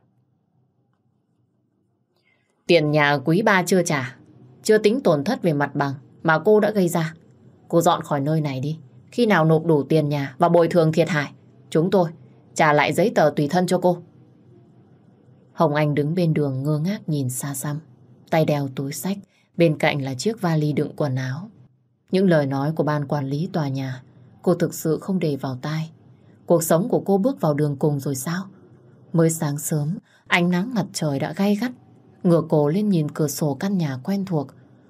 Tiền nhà quý ba chưa trả, chưa tính tổn thất về mặt bằng mà cô đã gây ra. Cô dọn khỏi nơi này đi. Khi nào nộp đủ tiền nhà và bồi thường thiệt hại, chúng tôi trả lại giấy tờ tùy thân cho cô. Hồng Anh đứng bên đường ngơ ngác nhìn xa xăm, tay đeo túi sách, bên cạnh là chiếc vali đựng quần áo. Những lời nói của ban quản lý tòa nhà, cô thực sự không để vào tai. Cuộc sống của cô bước vào đường cùng rồi sao? Mới sáng sớm, ánh nắng mặt trời đã gay gắt, ngửa cổ lên nhìn cửa sổ căn nhà quen thuộc.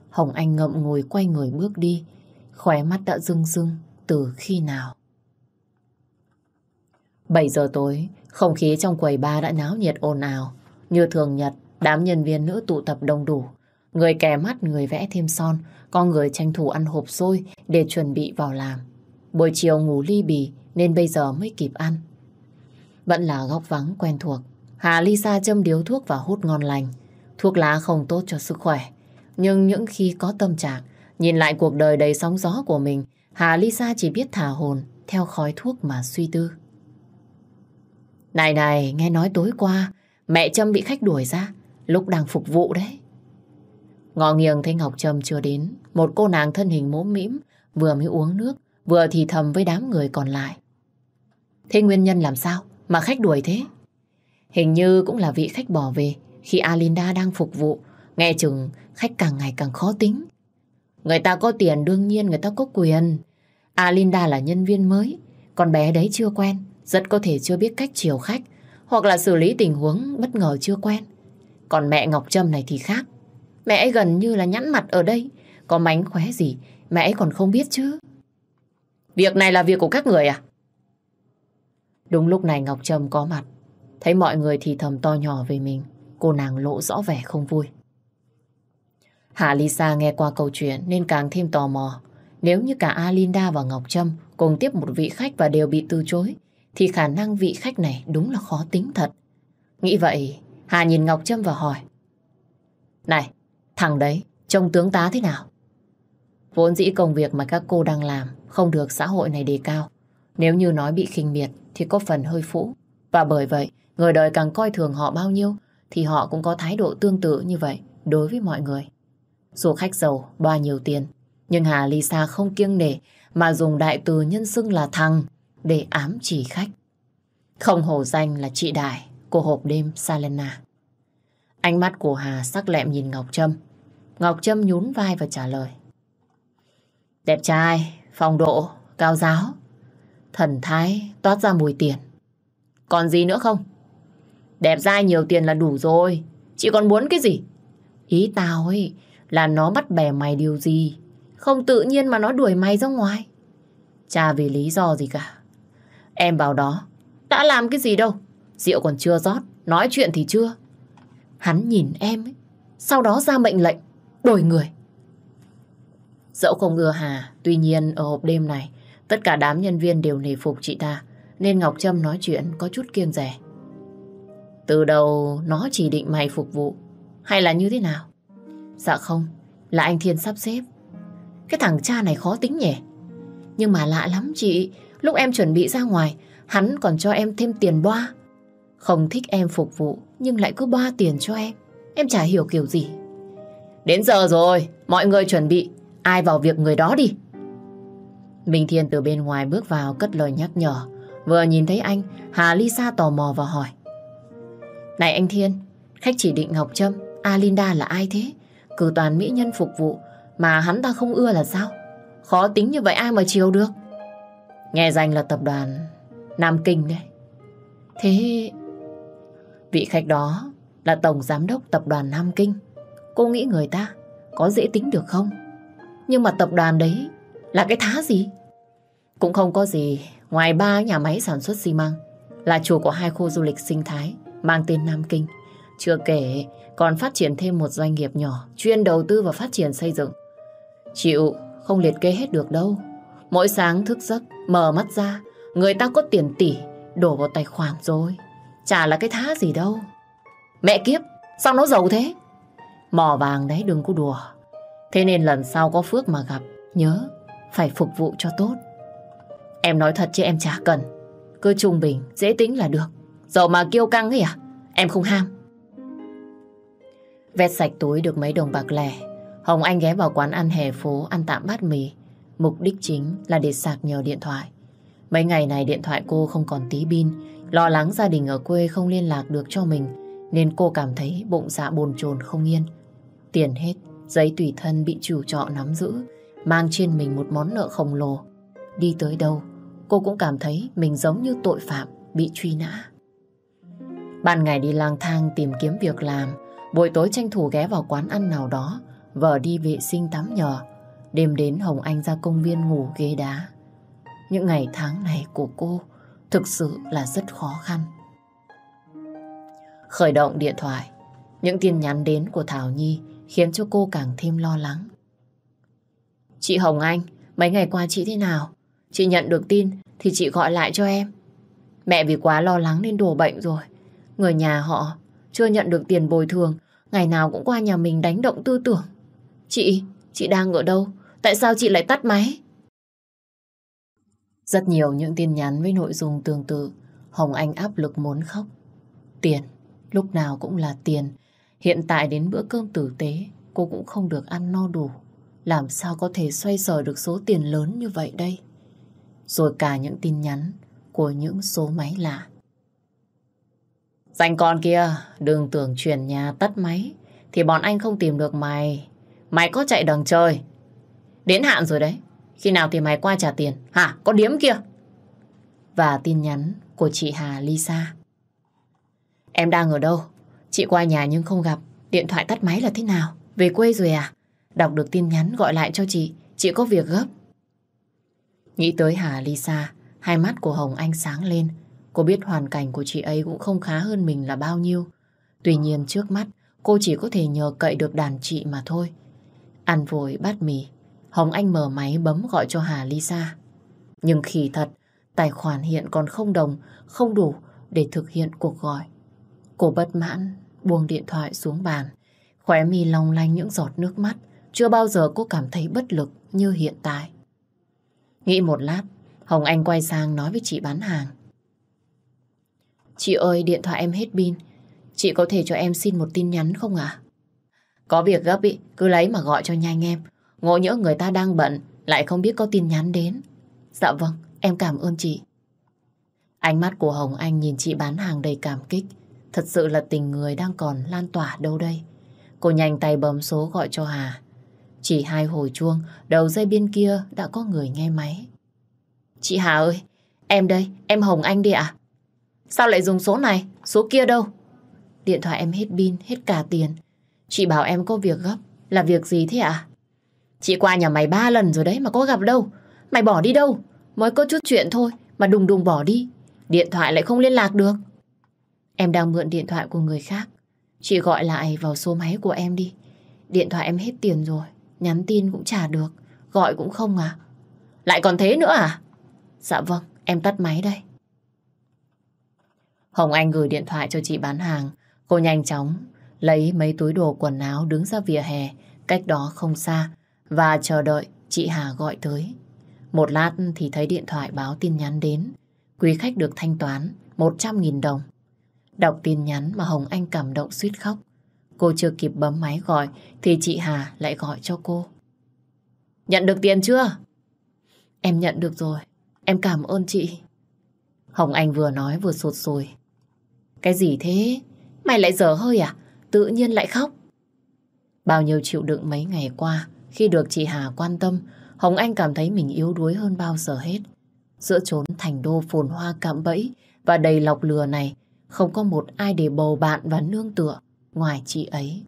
Hồng Anh ngậm ngùi quay người bước đi, khóe mắt đã rưng rưng từ khi nào. 7 giờ tối, không khí trong quầy ba đã náo nhiệt ồn ào. Như thường nhật, đám nhân viên nữ tụ tập đông đủ. Người kẻ mắt, người vẽ thêm son, có người tranh thủ ăn hộp xôi để chuẩn bị vào làm. Buổi chiều ngủ ly bì nên bây giờ mới kịp ăn. Vẫn là góc vắng quen thuộc. Hà Lisa châm điếu thuốc và hút ngon lành. Thuốc lá không tốt cho sức khỏe. Nhưng những khi có tâm trạng, nhìn lại cuộc đời đầy sóng gió của mình, Hà Lisa chỉ biết thả hồn theo khói thuốc mà suy tư. Này này, nghe nói tối qua Mẹ Trâm bị khách đuổi ra, lúc đang phục vụ đấy. Ngọ nghiêng thấy Ngọc Trâm chưa đến, một cô nàng thân hình mốm mĩm, vừa mới uống nước, vừa thì thầm với đám người còn lại. Thế nguyên nhân làm sao mà khách đuổi thế? Hình như cũng là vị khách bỏ về khi Alinda đang phục vụ. Nghe chừng khách càng ngày càng khó tính. Người ta có tiền đương nhiên người ta có quyền. Alinda là nhân viên mới, con bé đấy chưa quen, rất có thể chưa biết cách chiều khách hoặc là xử lý tình huống bất ngờ chưa quen. Còn mẹ Ngọc Trâm này thì khác. Mẹ ấy gần như là nhẵn mặt ở đây. Có mánh khóe gì, mẹ ấy còn không biết chứ. Việc này là việc của các người à? Đúng lúc này Ngọc Trâm có mặt. Thấy mọi người thì thầm to nhỏ về mình. Cô nàng lộ rõ vẻ không vui. Hạ Lisa nghe qua câu chuyện nên càng thêm tò mò. Nếu như cả Alinda và Ngọc Trâm cùng tiếp một vị khách và đều bị từ chối, thì khả năng vị khách này đúng là khó tính thật. Nghĩ vậy, Hà nhìn Ngọc Trâm và hỏi. Này, thằng đấy, trông tướng tá thế nào? Vốn dĩ công việc mà các cô đang làm không được xã hội này đề cao. Nếu như nói bị khinh miệt thì có phần hơi phũ. Và bởi vậy, người đời càng coi thường họ bao nhiêu thì họ cũng có thái độ tương tự như vậy đối với mọi người. Dù khách giàu, bao nhiều tiền, nhưng Hà Lisa không kiêng nể mà dùng đại từ nhân xưng là thằng để ám chỉ khách. Không hổ danh là chị Đại của hộp đêm Salena. Ánh mắt của Hà sắc lẹm nhìn Ngọc Trâm. Ngọc Trâm nhún vai và trả lời. Đẹp trai, phong độ, cao giáo, thần thái toát ra mùi tiền. Còn gì nữa không? Đẹp dai nhiều tiền là đủ rồi. Chị còn muốn cái gì? Ý tao ấy là nó bắt bè mày điều gì. Không tự nhiên mà nó đuổi mày ra ngoài. Chả vì lý do gì cả. Em bảo đó, đã làm cái gì đâu. Rượu còn chưa rót, nói chuyện thì chưa. Hắn nhìn em ấy, sau đó ra mệnh lệnh, đổi người. Dẫu không ưa Hà, tuy nhiên ở hộp đêm này, tất cả đám nhân viên đều nề phục chị ta, nên Ngọc Trâm nói chuyện có chút kiêng rẻ. Từ đầu nó chỉ định mày phục vụ, hay là như thế nào? Dạ không, là anh Thiên sắp xếp. Cái thằng cha này khó tính nhỉ? Nhưng mà lạ lắm chị, lúc em chuẩn bị ra ngoài, hắn còn cho em thêm tiền boa. Không thích em phục vụ, nhưng lại cứ boa tiền cho em. Em chả hiểu kiểu gì. Đến giờ rồi, mọi người chuẩn bị, ai vào việc người đó đi. Minh Thiên từ bên ngoài bước vào cất lời nhắc nhở. Vừa nhìn thấy anh, Hà Lisa tò mò và hỏi. Này anh Thiên, khách chỉ định Ngọc Trâm, Alinda là ai thế? Cử toàn mỹ nhân phục vụ mà hắn ta không ưa là sao? Khó tính như vậy ai mà chiều được? Nghe danh là tập đoàn Nam Kinh đấy. Thế vị khách đó là tổng giám đốc tập đoàn Nam Kinh. Cô nghĩ người ta có dễ tính được không? Nhưng mà tập đoàn đấy là cái thá gì? Cũng không có gì ngoài ba nhà máy sản xuất xi măng là chủ của hai khu du lịch sinh thái mang tên Nam Kinh. Chưa kể còn phát triển thêm một doanh nghiệp nhỏ chuyên đầu tư và phát triển xây dựng. Chịu không liệt kê hết được đâu. Mỗi sáng thức giấc, mở mắt ra, người ta có tiền tỷ đổ vào tài khoản rồi. Chả là cái thá gì đâu. Mẹ kiếp, sao nó giàu thế? Mỏ vàng đấy đừng có đùa. Thế nên lần sau có phước mà gặp, nhớ phải phục vụ cho tốt. Em nói thật chứ em chả cần. Cứ trung bình, dễ tính là được. Dẫu mà kiêu căng ấy à? Em không ham. Vét sạch túi được mấy đồng bạc lẻ. Hồng Anh ghé vào quán ăn hè phố ăn tạm bát mì. Mục đích chính là để sạc nhờ điện thoại. Mấy ngày này điện thoại cô không còn tí pin. Lo lắng gia đình ở quê không liên lạc được cho mình. Nên cô cảm thấy bụng dạ bồn chồn không yên. Tiền hết, giấy tùy thân bị chủ trọ nắm giữ. Mang trên mình một món nợ khổng lồ. Đi tới đâu, cô cũng cảm thấy mình giống như tội phạm bị truy nã. Ban ngày đi lang thang tìm kiếm việc làm, buổi tối tranh thủ ghé vào quán ăn nào đó, vợ đi vệ sinh tắm nhờ. Đêm đến Hồng Anh ra công viên ngủ ghế đá. Những ngày tháng này của cô thực sự là rất khó khăn. Khởi động điện thoại, những tin nhắn đến của Thảo Nhi khiến cho cô càng thêm lo lắng. Chị Hồng Anh, mấy ngày qua chị thế nào? Chị nhận được tin thì chị gọi lại cho em. Mẹ vì quá lo lắng nên đổ bệnh rồi. Người nhà họ chưa nhận được tiền bồi thường, ngày nào cũng qua nhà mình đánh động tư tưởng. Chị, chị đang ở đâu? Tại sao chị lại tắt máy? Rất nhiều những tin nhắn với nội dung tương tự, Hồng Anh áp lực muốn khóc. Tiền, Lúc nào cũng là tiền. Hiện tại đến bữa cơm tử tế, cô cũng không được ăn no đủ. Làm sao có thể xoay sở được số tiền lớn như vậy đây? Rồi cả những tin nhắn của những số máy lạ. Dành con kia, đừng tưởng chuyển nhà tắt máy, thì bọn anh không tìm được mày. Mày có chạy đằng trời. Đến hạn rồi đấy. Khi nào thì mày qua trả tiền? Hả? Có điếm kia? Và tin nhắn của chị Hà Lisa. Em đang ở đâu? Chị qua nhà nhưng không gặp. Điện thoại tắt máy là thế nào? Về quê rồi à? Đọc được tin nhắn gọi lại cho chị. Chị có việc gấp. Nghĩ tới Hà Lisa, hai mắt của Hồng Anh sáng lên. Cô biết hoàn cảnh của chị ấy cũng không khá hơn mình là bao nhiêu. Tuy nhiên trước mắt, cô chỉ có thể nhờ cậy được đàn chị mà thôi. Ăn vội bát mì, Hồng Anh mở máy bấm gọi cho Hà Lisa. Nhưng khi thật, tài khoản hiện còn không đồng, không đủ để thực hiện cuộc gọi. Cô bất mãn, buông điện thoại xuống bàn. Khóe mi long lanh những giọt nước mắt. Chưa bao giờ cô cảm thấy bất lực như hiện tại. Nghĩ một lát, Hồng Anh quay sang nói với chị bán hàng. Chị ơi, điện thoại em hết pin. Chị có thể cho em xin một tin nhắn không ạ? Có việc gấp ý, cứ lấy mà gọi cho nhanh em. Ngộ nhỡ người ta đang bận, lại không biết có tin nhắn đến. Dạ vâng, em cảm ơn chị. Ánh mắt của Hồng Anh nhìn chị bán hàng đầy cảm kích. Thật sự là tình người đang còn lan tỏa đâu đây. Cô nhanh tay bấm số gọi cho Hà. Chỉ hai hồi chuông, đầu dây bên kia đã có người nghe máy. Chị Hà ơi, em đây, em Hồng Anh đi ạ. Sao lại dùng số này, số kia đâu? Điện thoại em hết pin, hết cả tiền. Chị bảo em có việc gấp, là việc gì thế ạ? Chị qua nhà mày ba lần rồi đấy mà có gặp đâu. Mày bỏ đi đâu? Mới có chút chuyện thôi mà đùng đùng bỏ đi. Điện thoại lại không liên lạc được. Em đang mượn điện thoại của người khác. Chị gọi lại vào số máy của em đi. Điện thoại em hết tiền rồi. Nhắn tin cũng trả được. Gọi cũng không à. Lại còn thế nữa à? Dạ vâng, em tắt máy đây. Hồng Anh gửi điện thoại cho chị bán hàng. Cô nhanh chóng lấy mấy túi đồ quần áo đứng ra vỉa hè, cách đó không xa, và chờ đợi chị Hà gọi tới. Một lát thì thấy điện thoại báo tin nhắn đến. Quý khách được thanh toán 100.000 đồng. Đọc tin nhắn mà Hồng Anh cảm động suýt khóc. Cô chưa kịp bấm máy gọi thì chị Hà lại gọi cho cô. Nhận được tiền chưa? Em nhận được rồi. Em cảm ơn chị. Hồng Anh vừa nói vừa sụt sùi. Cái gì thế? Mày lại dở hơi à? Tự nhiên lại khóc. Bao nhiêu chịu đựng mấy ngày qua, khi được chị Hà quan tâm, Hồng Anh cảm thấy mình yếu đuối hơn bao giờ hết. Giữa chốn thành đô phồn hoa cạm bẫy và đầy lọc lừa này không có một ai để bầu bạn và nương tựa ngoài chị ấy.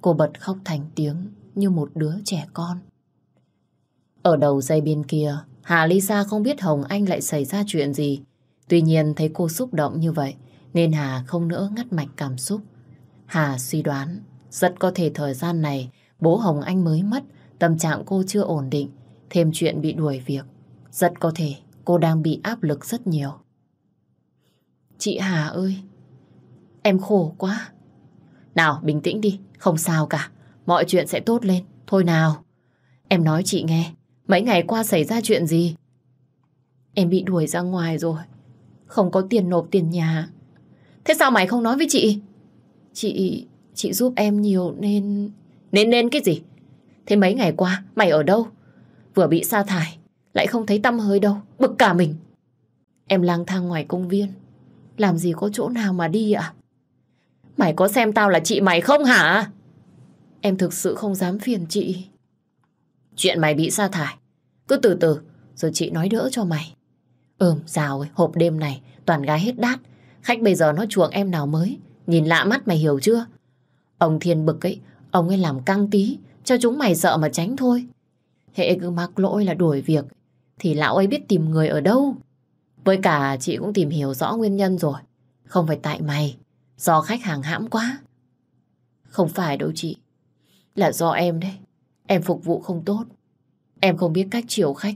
Cô bật khóc thành tiếng như một đứa trẻ con. Ở đầu dây bên kia, Hà Lisa không biết Hồng Anh lại xảy ra chuyện gì. Tuy nhiên thấy cô xúc động như vậy, nên Hà không nỡ ngắt mạch cảm xúc. Hà suy đoán, rất có thể thời gian này bố Hồng Anh mới mất, tâm trạng cô chưa ổn định, thêm chuyện bị đuổi việc. Rất có thể cô đang bị áp lực rất nhiều. Chị Hà ơi, em khổ quá. Nào, bình tĩnh đi, không sao cả. Mọi chuyện sẽ tốt lên. Thôi nào. Em nói chị nghe, mấy ngày qua xảy ra chuyện gì? Em bị đuổi ra ngoài rồi. Không có tiền nộp tiền nhà. Thế sao mày không nói với chị? Chị... chị giúp em nhiều nên... Nên nên cái gì? Thế mấy ngày qua mày ở đâu? Vừa bị sa thải, lại không thấy tâm hơi đâu. Bực cả mình. Em lang thang ngoài công viên. Làm gì có chỗ nào mà đi ạ? Mày có xem tao là chị mày không hả? Em thực sự không dám phiền chị. Chuyện mày bị sa thải. Cứ từ từ, rồi chị nói đỡ cho mày. Ừm, rào ơi, hộp đêm này, toàn gái hết đát. Khách bây giờ nó chuộng em nào mới. Nhìn lạ mắt mày hiểu chưa? Ông Thiên bực ấy, ông ấy làm căng tí, cho chúng mày sợ mà tránh thôi. Hệ cứ mắc lỗi là đuổi việc, thì lão ấy biết tìm người ở đâu. Với cả chị cũng tìm hiểu rõ nguyên nhân rồi. Không phải tại mày, do khách hàng hãm quá. Không phải đâu chị, là do em đấy. Em phục vụ không tốt. Em không biết cách chiều khách,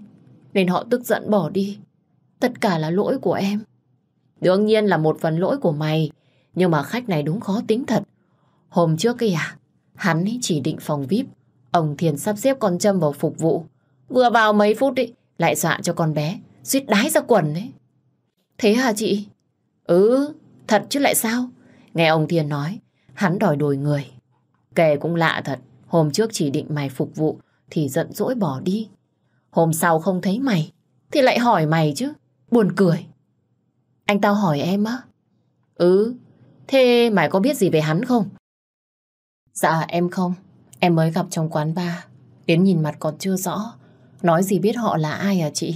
nên họ tức giận bỏ đi. Tất cả là lỗi của em. Đương nhiên là một phần lỗi của mày, nhưng mà khách này đúng khó tính thật. Hôm trước kia à, hắn chỉ định phòng VIP, ông Thiền sắp xếp con Trâm vào phục vụ. Vừa vào mấy phút ấy lại dọa cho con bé, suýt đái ra quần ấy Thế hả chị? Ừ, thật chứ lại sao? nghe ông Thiên nói, hắn đòi đổi người. Kể cũng lạ thật, hôm trước chỉ định mày phục vụ thì giận dỗi bỏ đi. Hôm sau không thấy mày thì lại hỏi mày chứ, buồn cười. Anh tao hỏi em á? Ừ, thế mày có biết gì về hắn không? Dạ em không, em mới gặp trong quán bar. Đến nhìn mặt còn chưa rõ, nói gì biết họ là ai à chị?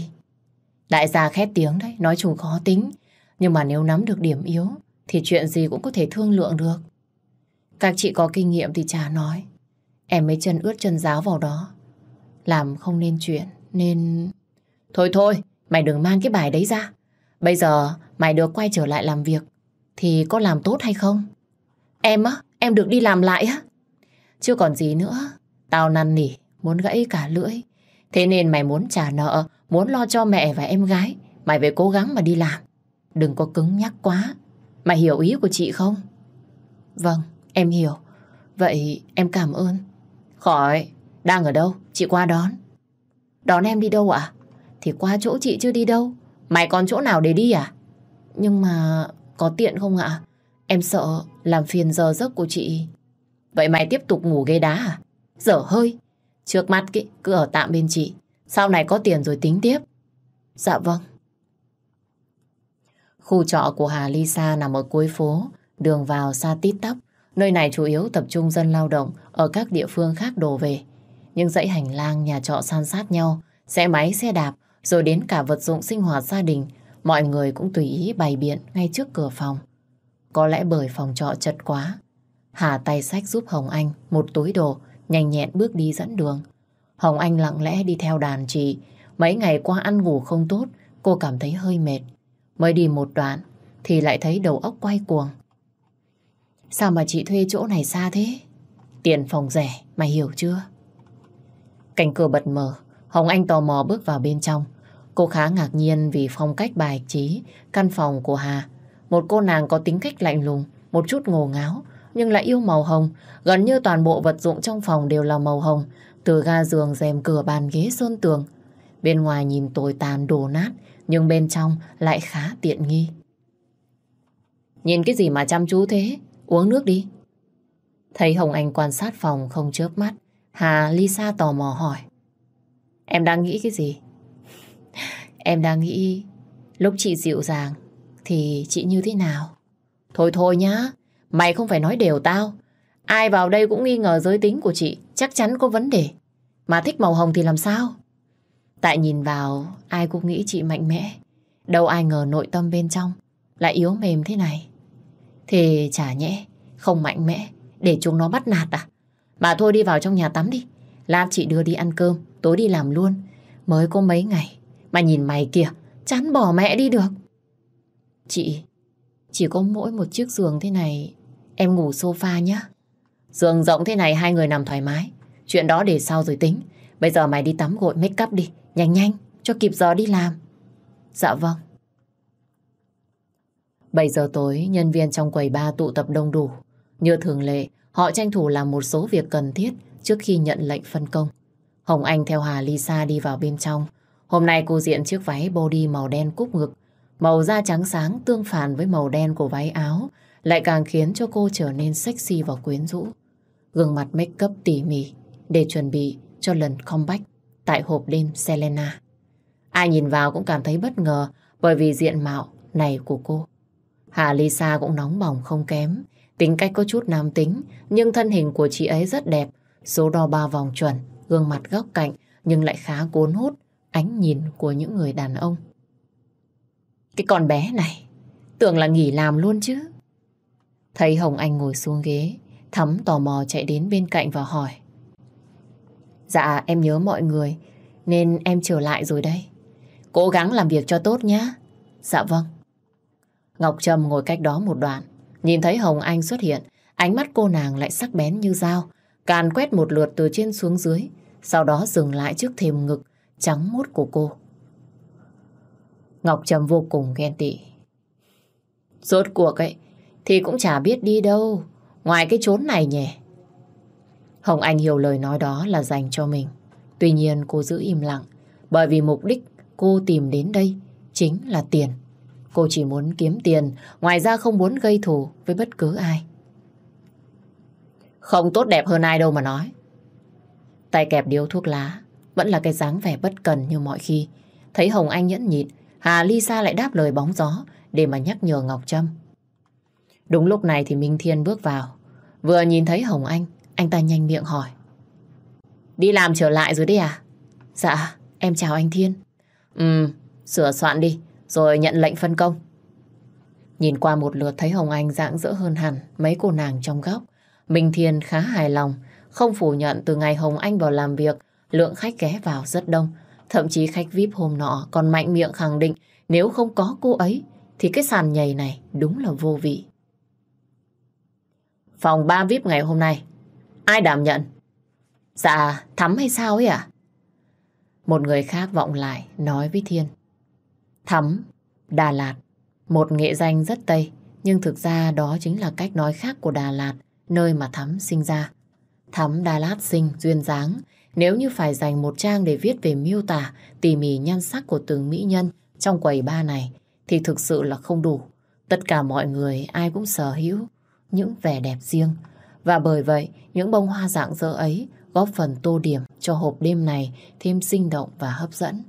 Đại gia khét tiếng đấy, nói chung khó tính. Nhưng mà nếu nắm được điểm yếu, thì chuyện gì cũng có thể thương lượng được. Các chị có kinh nghiệm thì chả nói. Em mới chân ướt chân giáo vào đó. Làm không nên chuyện, nên... Thôi thôi, mày đừng mang cái bài đấy ra. Bây giờ mày được quay trở lại làm việc, thì có làm tốt hay không? Em á, em được đi làm lại á. Chưa còn gì nữa, tao năn nỉ, muốn gãy cả lưỡi. Thế nên mày muốn trả nợ, muốn lo cho mẹ và em gái, mày phải cố gắng mà đi làm. Đừng có cứng nhắc quá. Mày hiểu ý của chị không? Vâng, em hiểu. Vậy em cảm ơn. Khỏi, đang ở đâu? Chị qua đón. Đón em đi đâu ạ? Thì qua chỗ chị chưa đi đâu. Mày còn chỗ nào để đi à? Nhưng mà có tiện không ạ? Em sợ làm phiền giờ giấc của chị. Vậy mày tiếp tục ngủ ghế đá à? Dở hơi. Trước mắt kì, cứ ở tạm bên chị. Sau này có tiền rồi tính tiếp. Dạ vâng. Khu trọ của Hà Lisa nằm ở cuối phố, đường vào xa tít tắp. Nơi này chủ yếu tập trung dân lao động ở các địa phương khác đổ về. Nhưng dãy hành lang nhà trọ san sát nhau, xe máy, xe đạp, rồi đến cả vật dụng sinh hoạt gia đình, mọi người cũng tùy ý bày biện ngay trước cửa phòng. Có lẽ bởi phòng trọ chật quá. Hà tay sách giúp Hồng Anh một túi đồ, nhanh nhẹn bước đi dẫn đường. Hồng Anh lặng lẽ đi theo đàn chị. Mấy ngày qua ăn ngủ không tốt, cô cảm thấy hơi mệt. Mới đi một đoạn, thì lại thấy đầu óc quay cuồng. Sao mà chị thuê chỗ này xa thế? Tiền phòng rẻ, mày hiểu chưa? Cánh cửa bật mở, Hồng Anh tò mò bước vào bên trong. Cô khá ngạc nhiên vì phong cách bài trí, căn phòng của Hà. Một cô nàng có tính cách lạnh lùng, một chút ngồ ngáo, nhưng lại yêu màu hồng. Gần như toàn bộ vật dụng trong phòng đều là màu hồng, từ ga giường, rèm cửa, bàn ghế, sơn tường. Bên ngoài nhìn tồi tàn đổ nát, nhưng bên trong lại khá tiện nghi. Nhìn cái gì mà chăm chú thế? Uống nước đi. Thấy Hồng Anh quan sát phòng không chớp mắt, Hà Lisa tò mò hỏi. Em đang nghĩ cái gì? Em đang nghĩ lúc chị dịu dàng thì chị như thế nào? Thôi thôi nhá, mày không phải nói đều tao. Ai vào đây cũng nghi ngờ giới tính của chị, chắc chắn có vấn đề. Mà thích màu hồng thì làm sao? Tại nhìn vào, ai cũng nghĩ chị mạnh mẽ. Đâu ai ngờ nội tâm bên trong lại yếu mềm thế này. Thì chả nhẽ, không mạnh mẽ, để chúng nó bắt nạt à? Mà thôi đi vào trong nhà tắm đi. Lát chị đưa đi ăn cơm, tối đi làm luôn. Mới có mấy ngày, mà nhìn mày kìa, chán bỏ mẹ đi được. Chị, chỉ có mỗi một chiếc giường thế này, em ngủ sofa nhá. Giường rộng thế này hai người nằm thoải mái. Chuyện đó để sau rồi tính. Bây giờ mày đi tắm gội make up đi. Nhanh nhanh, cho kịp giờ đi làm. Dạ vâng. 7 giờ tối, nhân viên trong quầy ba tụ tập đông đủ. Như thường lệ, họ tranh thủ làm một số việc cần thiết trước khi nhận lệnh phân công. Hồng Anh theo Hà Lisa đi vào bên trong. Hôm nay cô diện chiếc váy body màu đen cúp ngực. Màu da trắng sáng tương phản với màu đen của váy áo lại càng khiến cho cô trở nên sexy và quyến rũ. Gương mặt make up tỉ mỉ để chuẩn bị cho lần comeback tại hộp đêm Selena. Ai nhìn vào cũng cảm thấy bất ngờ bởi vì diện mạo này của cô. Hà Lisa cũng nóng bỏng không kém. Tính cách có chút nam tính, nhưng thân hình của chị ấy rất đẹp. Số đo ba vòng chuẩn, gương mặt góc cạnh, nhưng lại khá cuốn hút ánh nhìn của những người đàn ông. Cái con bé này, tưởng là nghỉ làm luôn chứ. Thấy Hồng Anh ngồi xuống ghế, Thắm tò mò chạy đến bên cạnh và hỏi. Dạ, em nhớ mọi người, nên em trở lại rồi đây. Cố gắng làm việc cho tốt nhé. Dạ vâng. Ngọc Trâm ngồi cách đó một đoạn, nhìn thấy Hồng Anh xuất hiện, ánh mắt cô nàng lại sắc bén như dao, càn quét một lượt từ trên xuống dưới, sau đó dừng lại trước thềm ngực trắng mốt của cô. Ngọc Trâm vô cùng ghen tị. Rốt cuộc ấy, thì cũng chả biết đi đâu, ngoài cái chốn này nhỉ. Hồng Anh hiểu lời nói đó là dành cho mình. Tuy nhiên cô giữ im lặng, bởi vì mục đích cô tìm đến đây chính là tiền. Cô chỉ muốn kiếm tiền, ngoài ra không muốn gây thù với bất cứ ai. Không tốt đẹp hơn ai đâu mà nói. Tay kẹp điếu thuốc lá, vẫn là cái dáng vẻ bất cần như mọi khi. Thấy Hồng Anh nhẫn nhịn, Hà Lisa lại đáp lời bóng gió để mà nhắc nhở Ngọc Trâm. Đúng lúc này thì Minh Thiên bước vào. Vừa nhìn thấy Hồng Anh, anh ta nhanh miệng hỏi. Đi làm trở lại rồi đấy à? Dạ, em chào anh Thiên. Ừ, sửa soạn đi, rồi nhận lệnh phân công. Nhìn qua một lượt thấy Hồng Anh dạng dỡ hơn hẳn mấy cô nàng trong góc. Minh Thiên khá hài lòng, không phủ nhận từ ngày Hồng Anh vào làm việc, lượng khách ghé vào rất đông. Thậm chí khách VIP hôm nọ còn mạnh miệng khẳng định nếu không có cô ấy thì cái sàn nhảy này đúng là vô vị. Phòng 3 VIP ngày hôm nay, ai đảm nhận? Dạ, Thắm hay sao ấy à? Một người khác vọng lại nói với Thiên. Thắm, Đà Lạt, một nghệ danh rất Tây, nhưng thực ra đó chính là cách nói khác của Đà Lạt, nơi mà Thắm sinh ra. Thắm Đà Lạt sinh, duyên dáng, nếu như phải dành một trang để viết về miêu tả tỉ mỉ nhan sắc của từng mỹ nhân trong quầy ba này, thì thực sự là không đủ. Tất cả mọi người ai cũng sở hữu những vẻ đẹp riêng. Và bởi vậy, những bông hoa dạng dỡ ấy góp phần tô điểm cho hộp đêm này thêm sinh động và hấp dẫn.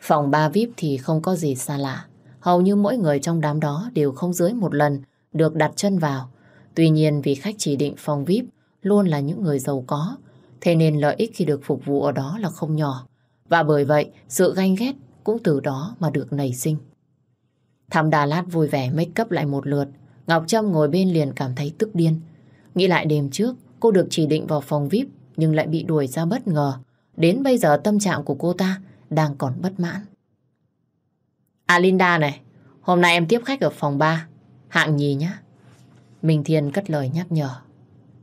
Phòng ba VIP thì không có gì xa lạ. Hầu như mỗi người trong đám đó đều không dưới một lần được đặt chân vào. Tuy nhiên vì khách chỉ định phòng VIP luôn là những người giàu có, thế nên lợi ích khi được phục vụ ở đó là không nhỏ. Và bởi vậy, sự ganh ghét cũng từ đó mà được nảy sinh. Thăm Đà Lạt vui vẻ make up lại một lượt, Ngọc Trâm ngồi bên liền cảm thấy tức điên. Nghĩ lại đêm trước, cô được chỉ định vào phòng VIP nhưng lại bị đuổi ra bất ngờ. Đến bây giờ tâm trạng của cô ta đang còn bất mãn. À Linda này, hôm nay em tiếp khách ở phòng 3, hạng nhì nhá. Minh Thiên cất lời nhắc nhở.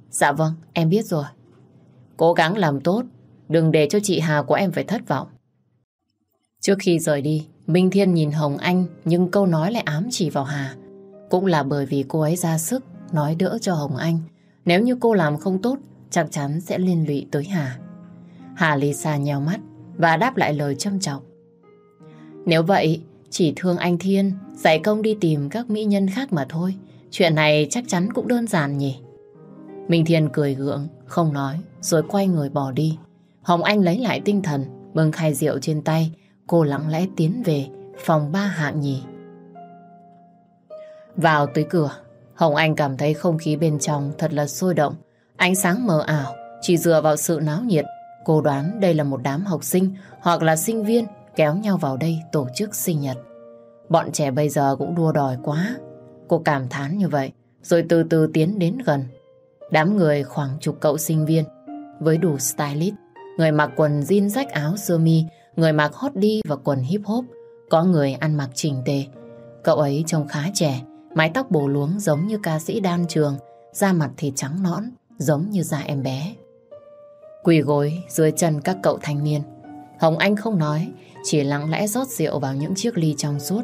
Dạ vâng, em biết rồi. Cố gắng làm tốt, đừng để cho chị Hà của em phải thất vọng. Trước khi rời đi, Minh Thiên nhìn Hồng Anh nhưng câu nói lại ám chỉ vào Hà. Cũng là bởi vì cô ấy ra sức nói đỡ cho Hồng Anh. Nếu như cô làm không tốt, chắc chắn sẽ liên lụy tới Hà. Hà Lisa nhèo mắt và đáp lại lời châm trọng. Nếu vậy, chỉ thương anh Thiên giải công đi tìm các mỹ nhân khác mà thôi. Chuyện này chắc chắn cũng đơn giản nhỉ. Minh Thiên cười gượng, không nói, rồi quay người bỏ đi. Hồng Anh lấy lại tinh thần, bưng khai rượu trên tay, cô lặng lẽ tiến về phòng ba hạng nhì. Vào tới cửa, Hồng Anh cảm thấy không khí bên trong thật là sôi động. Ánh sáng mờ ảo, chỉ dựa vào sự náo nhiệt. Cô đoán đây là một đám học sinh hoặc là sinh viên kéo nhau vào đây tổ chức sinh nhật. Bọn trẻ bây giờ cũng đua đòi quá. Cô cảm thán như vậy, rồi từ từ tiến đến gần. Đám người khoảng chục cậu sinh viên với đủ stylist. Người mặc quần jean rách áo sơ mi, người mặc hot đi và quần hip hop. Có người ăn mặc chỉnh tề. Cậu ấy trông khá trẻ, Mái tóc bổ luống giống như ca sĩ đan trường, da mặt thì trắng nõn, giống như da em bé. Quỳ gối dưới chân các cậu thanh niên. Hồng Anh không nói, chỉ lặng lẽ rót rượu vào những chiếc ly trong suốt.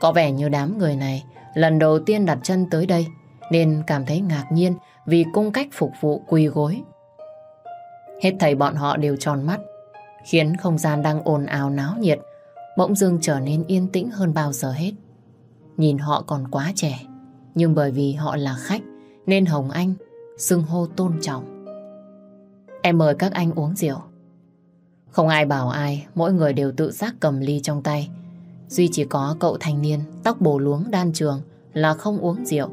Có vẻ như đám người này lần đầu tiên đặt chân tới đây, nên cảm thấy ngạc nhiên vì cung cách phục vụ quỳ gối. Hết thầy bọn họ đều tròn mắt, khiến không gian đang ồn ào náo nhiệt, bỗng dưng trở nên yên tĩnh hơn bao giờ hết. Nhìn họ còn quá trẻ. Nhưng bởi vì họ là khách, Nên Hồng Anh xưng hô tôn trọng. Em mời các anh uống rượu. Không ai bảo ai, Mỗi người đều tự giác cầm ly trong tay. Duy chỉ có cậu thanh niên, Tóc bồ luống đan trường, Là không uống rượu.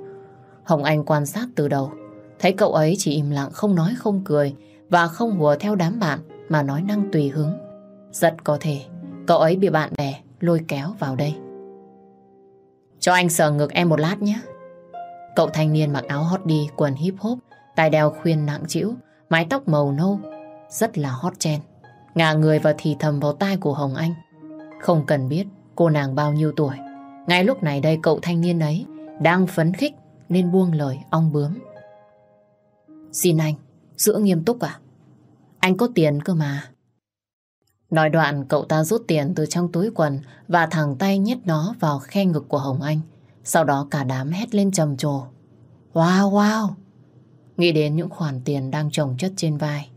Hồng Anh quan sát từ đầu. Thấy cậu ấy chỉ im lặng, không nói không cười, Và không hùa theo đám bạn, Mà nói năng tùy hứng. Rất có thể, cậu ấy bị bạn bè lôi kéo vào đây cho anh sờ ngực em một lát nhé. Cậu thanh niên mặc áo hot đi, quần hip hop, tai đeo khuyên nặng chĩu, mái tóc màu nâu, rất là hot trend. Ngả người và thì thầm vào tai của Hồng Anh. Không cần biết cô nàng bao nhiêu tuổi. Ngay lúc này đây cậu thanh niên ấy đang phấn khích nên buông lời ong bướm. Xin anh, giữ nghiêm túc à? Anh có tiền cơ mà. Nói đoạn cậu ta rút tiền từ trong túi quần và thẳng tay nhét nó vào khe ngực của Hồng Anh. Sau đó cả đám hét lên trầm trồ. Wow wow! Nghĩ đến những khoản tiền đang trồng chất trên vai.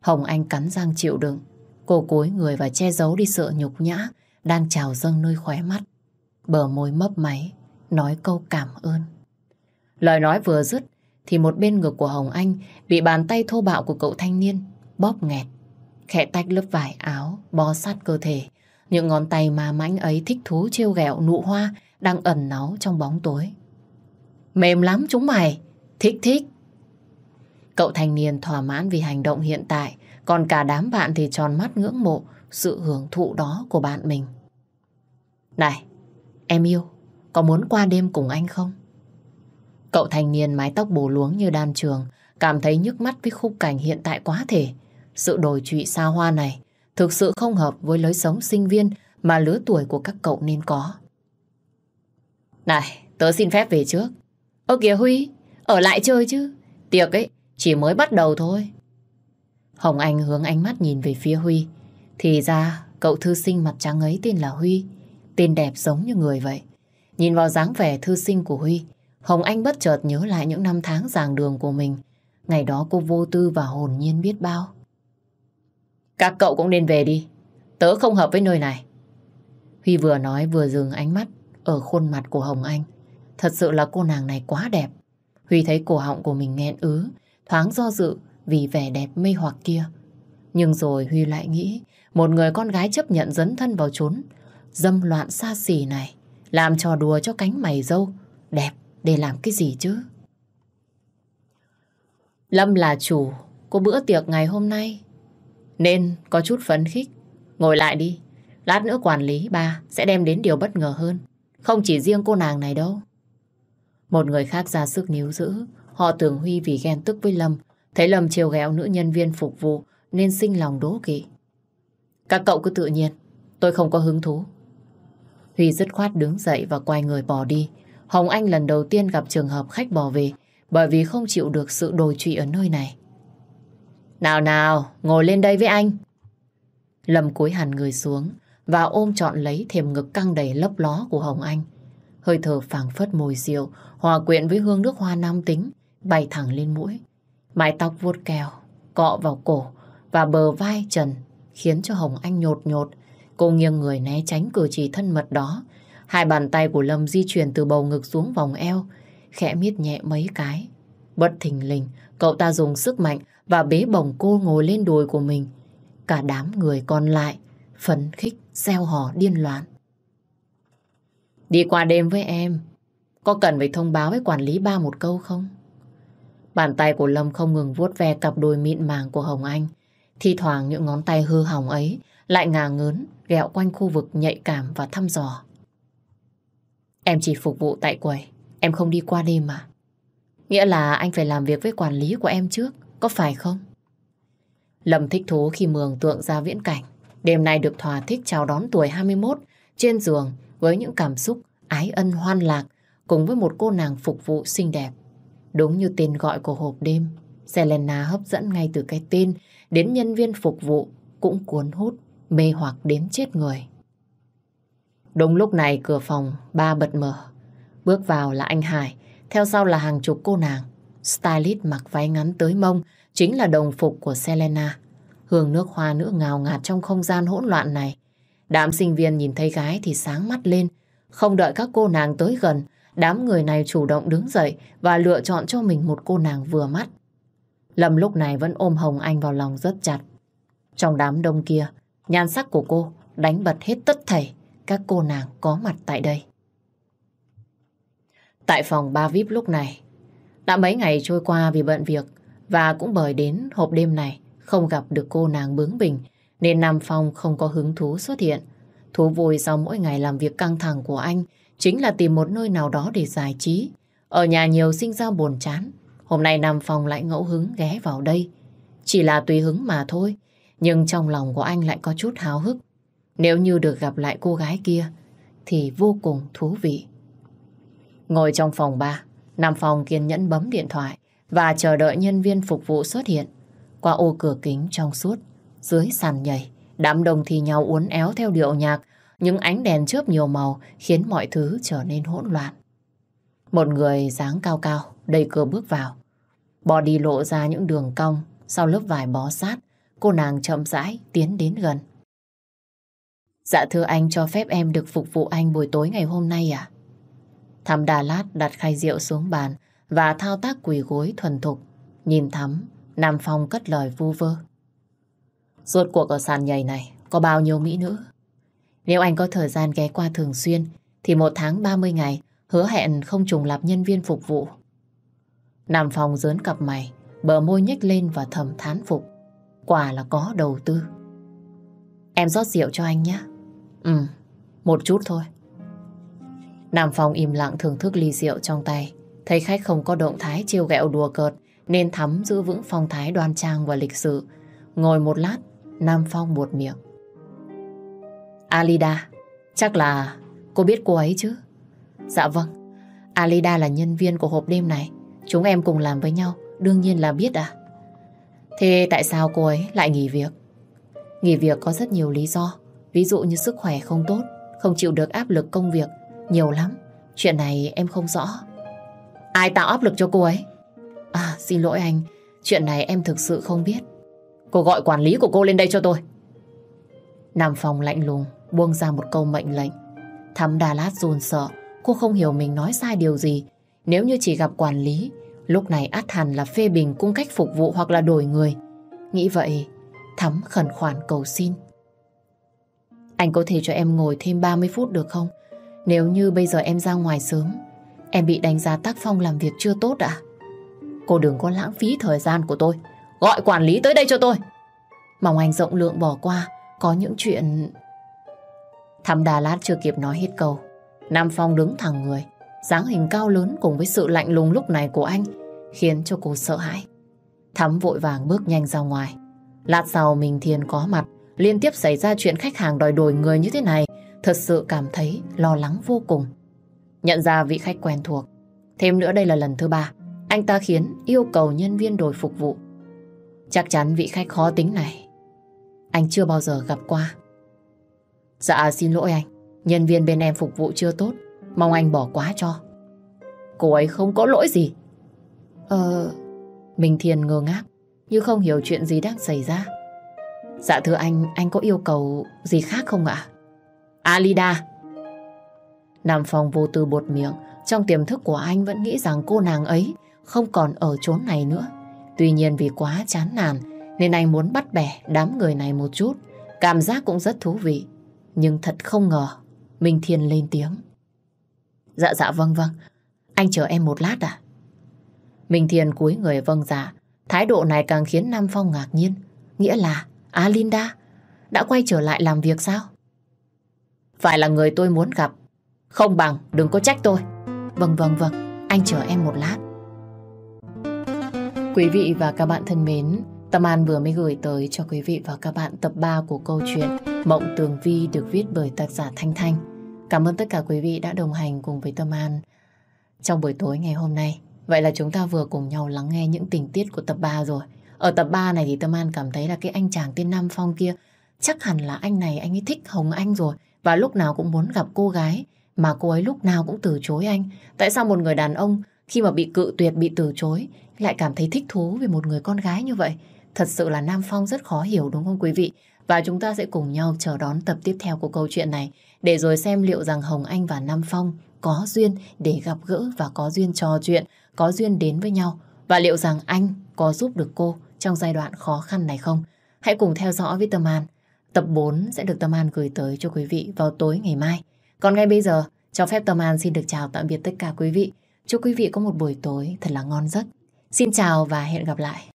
Hồng Anh cắn răng chịu đựng. Cô cúi người và che giấu đi sự nhục nhã đang trào dâng nơi khóe mắt. bờ môi mấp máy, nói câu cảm ơn. Lời nói vừa dứt, thì một bên ngực của Hồng Anh bị bàn tay thô bạo của cậu thanh niên bóp nghẹt. Khẽ tách lớp vải áo, bó sát cơ thể. Những ngón tay mà mãnh ấy thích thú trêu ghẹo nụ hoa đang ẩn náu trong bóng tối. Mềm lắm chúng mày, thích thích. Cậu thanh niên thỏa mãn vì hành động hiện tại, còn cả đám bạn thì tròn mắt ngưỡng mộ sự hưởng thụ đó của bạn mình. Này, em yêu, có muốn qua đêm cùng anh không? Cậu thanh niên mái tóc bù luống như đan trường, cảm thấy nhức mắt với khung cảnh hiện tại quá thể. Sự đổi trụy xa hoa này thực sự không hợp với lối sống sinh viên mà lứa tuổi của các cậu nên có. Này, tớ xin phép về trước. Ơ kìa Huy, ở lại chơi chứ. Tiệc ấy, chỉ mới bắt đầu thôi. Hồng Anh hướng ánh mắt nhìn về phía Huy. Thì ra, cậu thư sinh mặt trắng ấy tên là Huy. Tên đẹp giống như người vậy. Nhìn vào dáng vẻ thư sinh của Huy, Hồng Anh bất chợt nhớ lại những năm tháng giảng đường của mình. Ngày đó cô vô tư và hồn nhiên biết bao. Các cậu cũng nên về đi. Tớ không hợp với nơi này. Huy vừa nói vừa dừng ánh mắt ở khuôn mặt của Hồng Anh. Thật sự là cô nàng này quá đẹp. Huy thấy cổ họng của mình nghẹn ứ, thoáng do dự vì vẻ đẹp mê hoặc kia. Nhưng rồi Huy lại nghĩ một người con gái chấp nhận dấn thân vào trốn dâm loạn xa xỉ này làm trò đùa cho cánh mày dâu đẹp để làm cái gì chứ? Lâm là chủ của bữa tiệc ngày hôm nay nên có chút phấn khích. Ngồi lại đi, lát nữa quản lý ba sẽ đem đến điều bất ngờ hơn. Không chỉ riêng cô nàng này đâu. Một người khác ra sức níu giữ, họ tưởng Huy vì ghen tức với Lâm, thấy Lâm chiều ghẹo nữ nhân viên phục vụ nên sinh lòng đố kỵ. Các cậu cứ tự nhiên, tôi không có hứng thú. Huy dứt khoát đứng dậy và quay người bỏ đi. Hồng Anh lần đầu tiên gặp trường hợp khách bỏ về bởi vì không chịu được sự đồi trụy ở nơi này. Nào nào, ngồi lên đây với anh. Lâm cúi hẳn người xuống và ôm trọn lấy thềm ngực căng đầy lấp ló của Hồng Anh. Hơi thở phảng phất mùi rượu, hòa quyện với hương nước hoa nam tính, bay thẳng lên mũi. Mái tóc vuốt kèo, cọ vào cổ và bờ vai trần, khiến cho Hồng Anh nhột nhột. Cô nghiêng người né tránh cử chỉ thân mật đó. Hai bàn tay của Lâm di chuyển từ bầu ngực xuống vòng eo, khẽ miết nhẹ mấy cái. Bất thình lình, cậu ta dùng sức mạnh và bế bổng cô ngồi lên đùi của mình. Cả đám người còn lại, phấn khích, gieo hò điên loạn. Đi qua đêm với em, có cần phải thông báo với quản lý ba một câu không? Bàn tay của Lâm không ngừng vuốt ve cặp đôi mịn màng của Hồng Anh. Thì thoảng những ngón tay hư hỏng ấy lại ngà ngớn, ghẹo quanh khu vực nhạy cảm và thăm dò. Em chỉ phục vụ tại quầy, em không đi qua đêm mà. Nghĩa là anh phải làm việc với quản lý của em trước, có phải không? Lâm thích thú khi mường tượng ra viễn cảnh. Đêm nay được thỏa thích chào đón tuổi 21 trên giường với những cảm xúc ái ân hoan lạc cùng với một cô nàng phục vụ xinh đẹp. Đúng như tên gọi của hộp đêm, Selena hấp dẫn ngay từ cái tên đến nhân viên phục vụ cũng cuốn hút, mê hoặc đến chết người. Đúng lúc này cửa phòng ba bật mở. Bước vào là anh Hải, theo sau là hàng chục cô nàng. Stylist mặc váy ngắn tới mông, chính là đồng phục của Selena. Hương nước hoa nữa ngào ngạt trong không gian hỗn loạn này. Đám sinh viên nhìn thấy gái thì sáng mắt lên. Không đợi các cô nàng tới gần, đám người này chủ động đứng dậy và lựa chọn cho mình một cô nàng vừa mắt. Lâm lúc này vẫn ôm Hồng Anh vào lòng rất chặt. Trong đám đông kia, nhan sắc của cô đánh bật hết tất thảy các cô nàng có mặt tại đây. Tại phòng ba VIP lúc này, đã mấy ngày trôi qua vì bận việc và cũng bởi đến hộp đêm này không gặp được cô nàng bướng bỉnh nên Nam Phong không có hứng thú xuất hiện. Thú vui sau mỗi ngày làm việc căng thẳng của anh chính là tìm một nơi nào đó để giải trí. Ở nhà nhiều sinh ra buồn chán. Hôm nay Nam Phong lại ngẫu hứng ghé vào đây. Chỉ là tùy hứng mà thôi. Nhưng trong lòng của anh lại có chút háo hức. Nếu như được gặp lại cô gái kia thì vô cùng thú vị. Ngồi trong phòng ba, Nam Phong kiên nhẫn bấm điện thoại và chờ đợi nhân viên phục vụ xuất hiện. Qua ô cửa kính trong suốt, dưới sàn nhảy, đám đông thì nhau uốn éo theo điệu nhạc, những ánh đèn chớp nhiều màu khiến mọi thứ trở nên hỗn loạn. Một người dáng cao cao, đầy cửa bước vào. Body lộ ra những đường cong, sau lớp vải bó sát, cô nàng chậm rãi tiến đến gần. Dạ thưa anh cho phép em được phục vụ anh buổi tối ngày hôm nay à? Thắm Đà Lạt đặt khay rượu xuống bàn và thao tác quỳ gối thuần thục. Nhìn Thắm, Nam Phong cất lời vu vơ. Rốt cuộc ở sàn nhảy này có bao nhiêu mỹ nữ? Nếu anh có thời gian ghé qua thường xuyên thì một tháng 30 ngày hứa hẹn không trùng lập nhân viên phục vụ. Nam Phong dớn cặp mày, bờ môi nhếch lên và thầm thán phục. Quả là có đầu tư. Em rót rượu cho anh nhé. Ừ, một chút thôi. Nam Phong im lặng thưởng thức ly rượu trong tay. Thấy khách không có động thái chiêu ghẹo đùa cợt nên thắm giữ vững phong thái đoan trang và lịch sự. Ngồi một lát, Nam Phong buột miệng. Alida, chắc là cô biết cô ấy chứ? Dạ vâng, Alida là nhân viên của hộp đêm này. Chúng em cùng làm với nhau, đương nhiên là biết à. Thế tại sao cô ấy lại nghỉ việc? Nghỉ việc có rất nhiều lý do. Ví dụ như sức khỏe không tốt, không chịu được áp lực công việc, nhiều lắm. Chuyện này em không rõ. Ai tạo áp lực cho cô ấy? À, xin lỗi anh, chuyện này em thực sự không biết. Cô gọi quản lý của cô lên đây cho tôi. Nam Phong lạnh lùng, buông ra một câu mệnh lệnh. Thắm Đà lạt run sợ, cô không hiểu mình nói sai điều gì. Nếu như chỉ gặp quản lý, lúc này át hẳn là phê bình cung cách phục vụ hoặc là đổi người. Nghĩ vậy, Thắm khẩn khoản cầu xin. Anh có thể cho em ngồi thêm 30 phút được không? Nếu như bây giờ em ra ngoài sớm, em bị đánh giá tác phong làm việc chưa tốt à? Cô đừng có lãng phí thời gian của tôi. Gọi quản lý tới đây cho tôi. Mong anh rộng lượng bỏ qua, có những chuyện... Thắm Đà Lát chưa kịp nói hết câu. Nam Phong đứng thẳng người, dáng hình cao lớn cùng với sự lạnh lùng lúc này của anh khiến cho cô sợ hãi. Thắm vội vàng bước nhanh ra ngoài. Lát sau mình Thiền có mặt, liên tiếp xảy ra chuyện khách hàng đòi đổi người như thế này, thật sự cảm thấy lo lắng vô cùng. Nhận ra vị khách quen thuộc. Thêm nữa đây là lần thứ ba, anh ta khiến yêu cầu nhân viên đổi phục vụ. Chắc chắn vị khách khó tính này, anh chưa bao giờ gặp qua. Dạ xin lỗi anh, nhân viên bên em phục vụ chưa tốt, mong anh bỏ quá cho. Cô ấy không có lỗi gì. Ờ... Minh Thiên ngơ ngác, như không hiểu chuyện gì đang xảy ra. Dạ thưa anh, anh có yêu cầu gì khác không ạ? Alida! Nam Phong vô tư bột miệng, trong tiềm thức của anh vẫn nghĩ rằng cô nàng ấy không còn ở chốn này nữa. Tuy nhiên vì quá chán nản nên anh muốn bắt bẻ đám người này một chút. Cảm giác cũng rất thú vị. Nhưng thật không ngờ Minh Thiên lên tiếng. Dạ dạ vâng vâng, anh chờ em một lát à? Minh Thiên cúi người vâng dạ, thái độ này càng khiến Nam Phong ngạc nhiên. Nghĩa là Alinda đã quay trở lại làm việc sao? Phải là người tôi muốn gặp. Không bằng, đừng có trách tôi. Vâng vâng vâng, anh chờ em một lát. Quý vị và các bạn thân mến, Tâm An vừa mới gửi tới cho quý vị và các bạn tập 3 của câu chuyện Mộng Tường Vi được viết bởi tác giả Thanh Thanh. Cảm ơn tất cả quý vị đã đồng hành cùng với Tâm An trong buổi tối ngày hôm nay. Vậy là chúng ta vừa cùng nhau lắng nghe những tình tiết của tập 3 rồi. Ở tập 3 này thì Tâm An cảm thấy là cái anh chàng tên Nam Phong kia chắc hẳn là anh này anh ấy thích Hồng Anh rồi và lúc nào cũng muốn gặp cô gái mà cô ấy lúc nào cũng từ chối anh. Tại sao một người đàn ông khi mà bị cự tuyệt, bị từ chối lại cảm thấy thích thú về một người con gái như vậy? Thật sự là Nam Phong rất khó hiểu đúng không quý vị? Và chúng ta sẽ cùng nhau chờ đón tập tiếp theo của câu chuyện này để rồi xem liệu rằng Hồng Anh và Nam Phong có duyên để gặp gỡ và có duyên trò chuyện, có duyên đến với nhau và liệu rằng anh có giúp được cô trong giai đoạn khó khăn này không? Hãy cùng theo dõi với Tâm An. Tập 4 sẽ được Tâm An gửi tới cho quý vị vào tối ngày mai. Còn ngay bây giờ, cho phép Tâm An xin được chào tạm biệt tất cả quý vị. Chúc quý vị có một buổi tối thật là ngon giấc. Xin chào và hẹn gặp lại.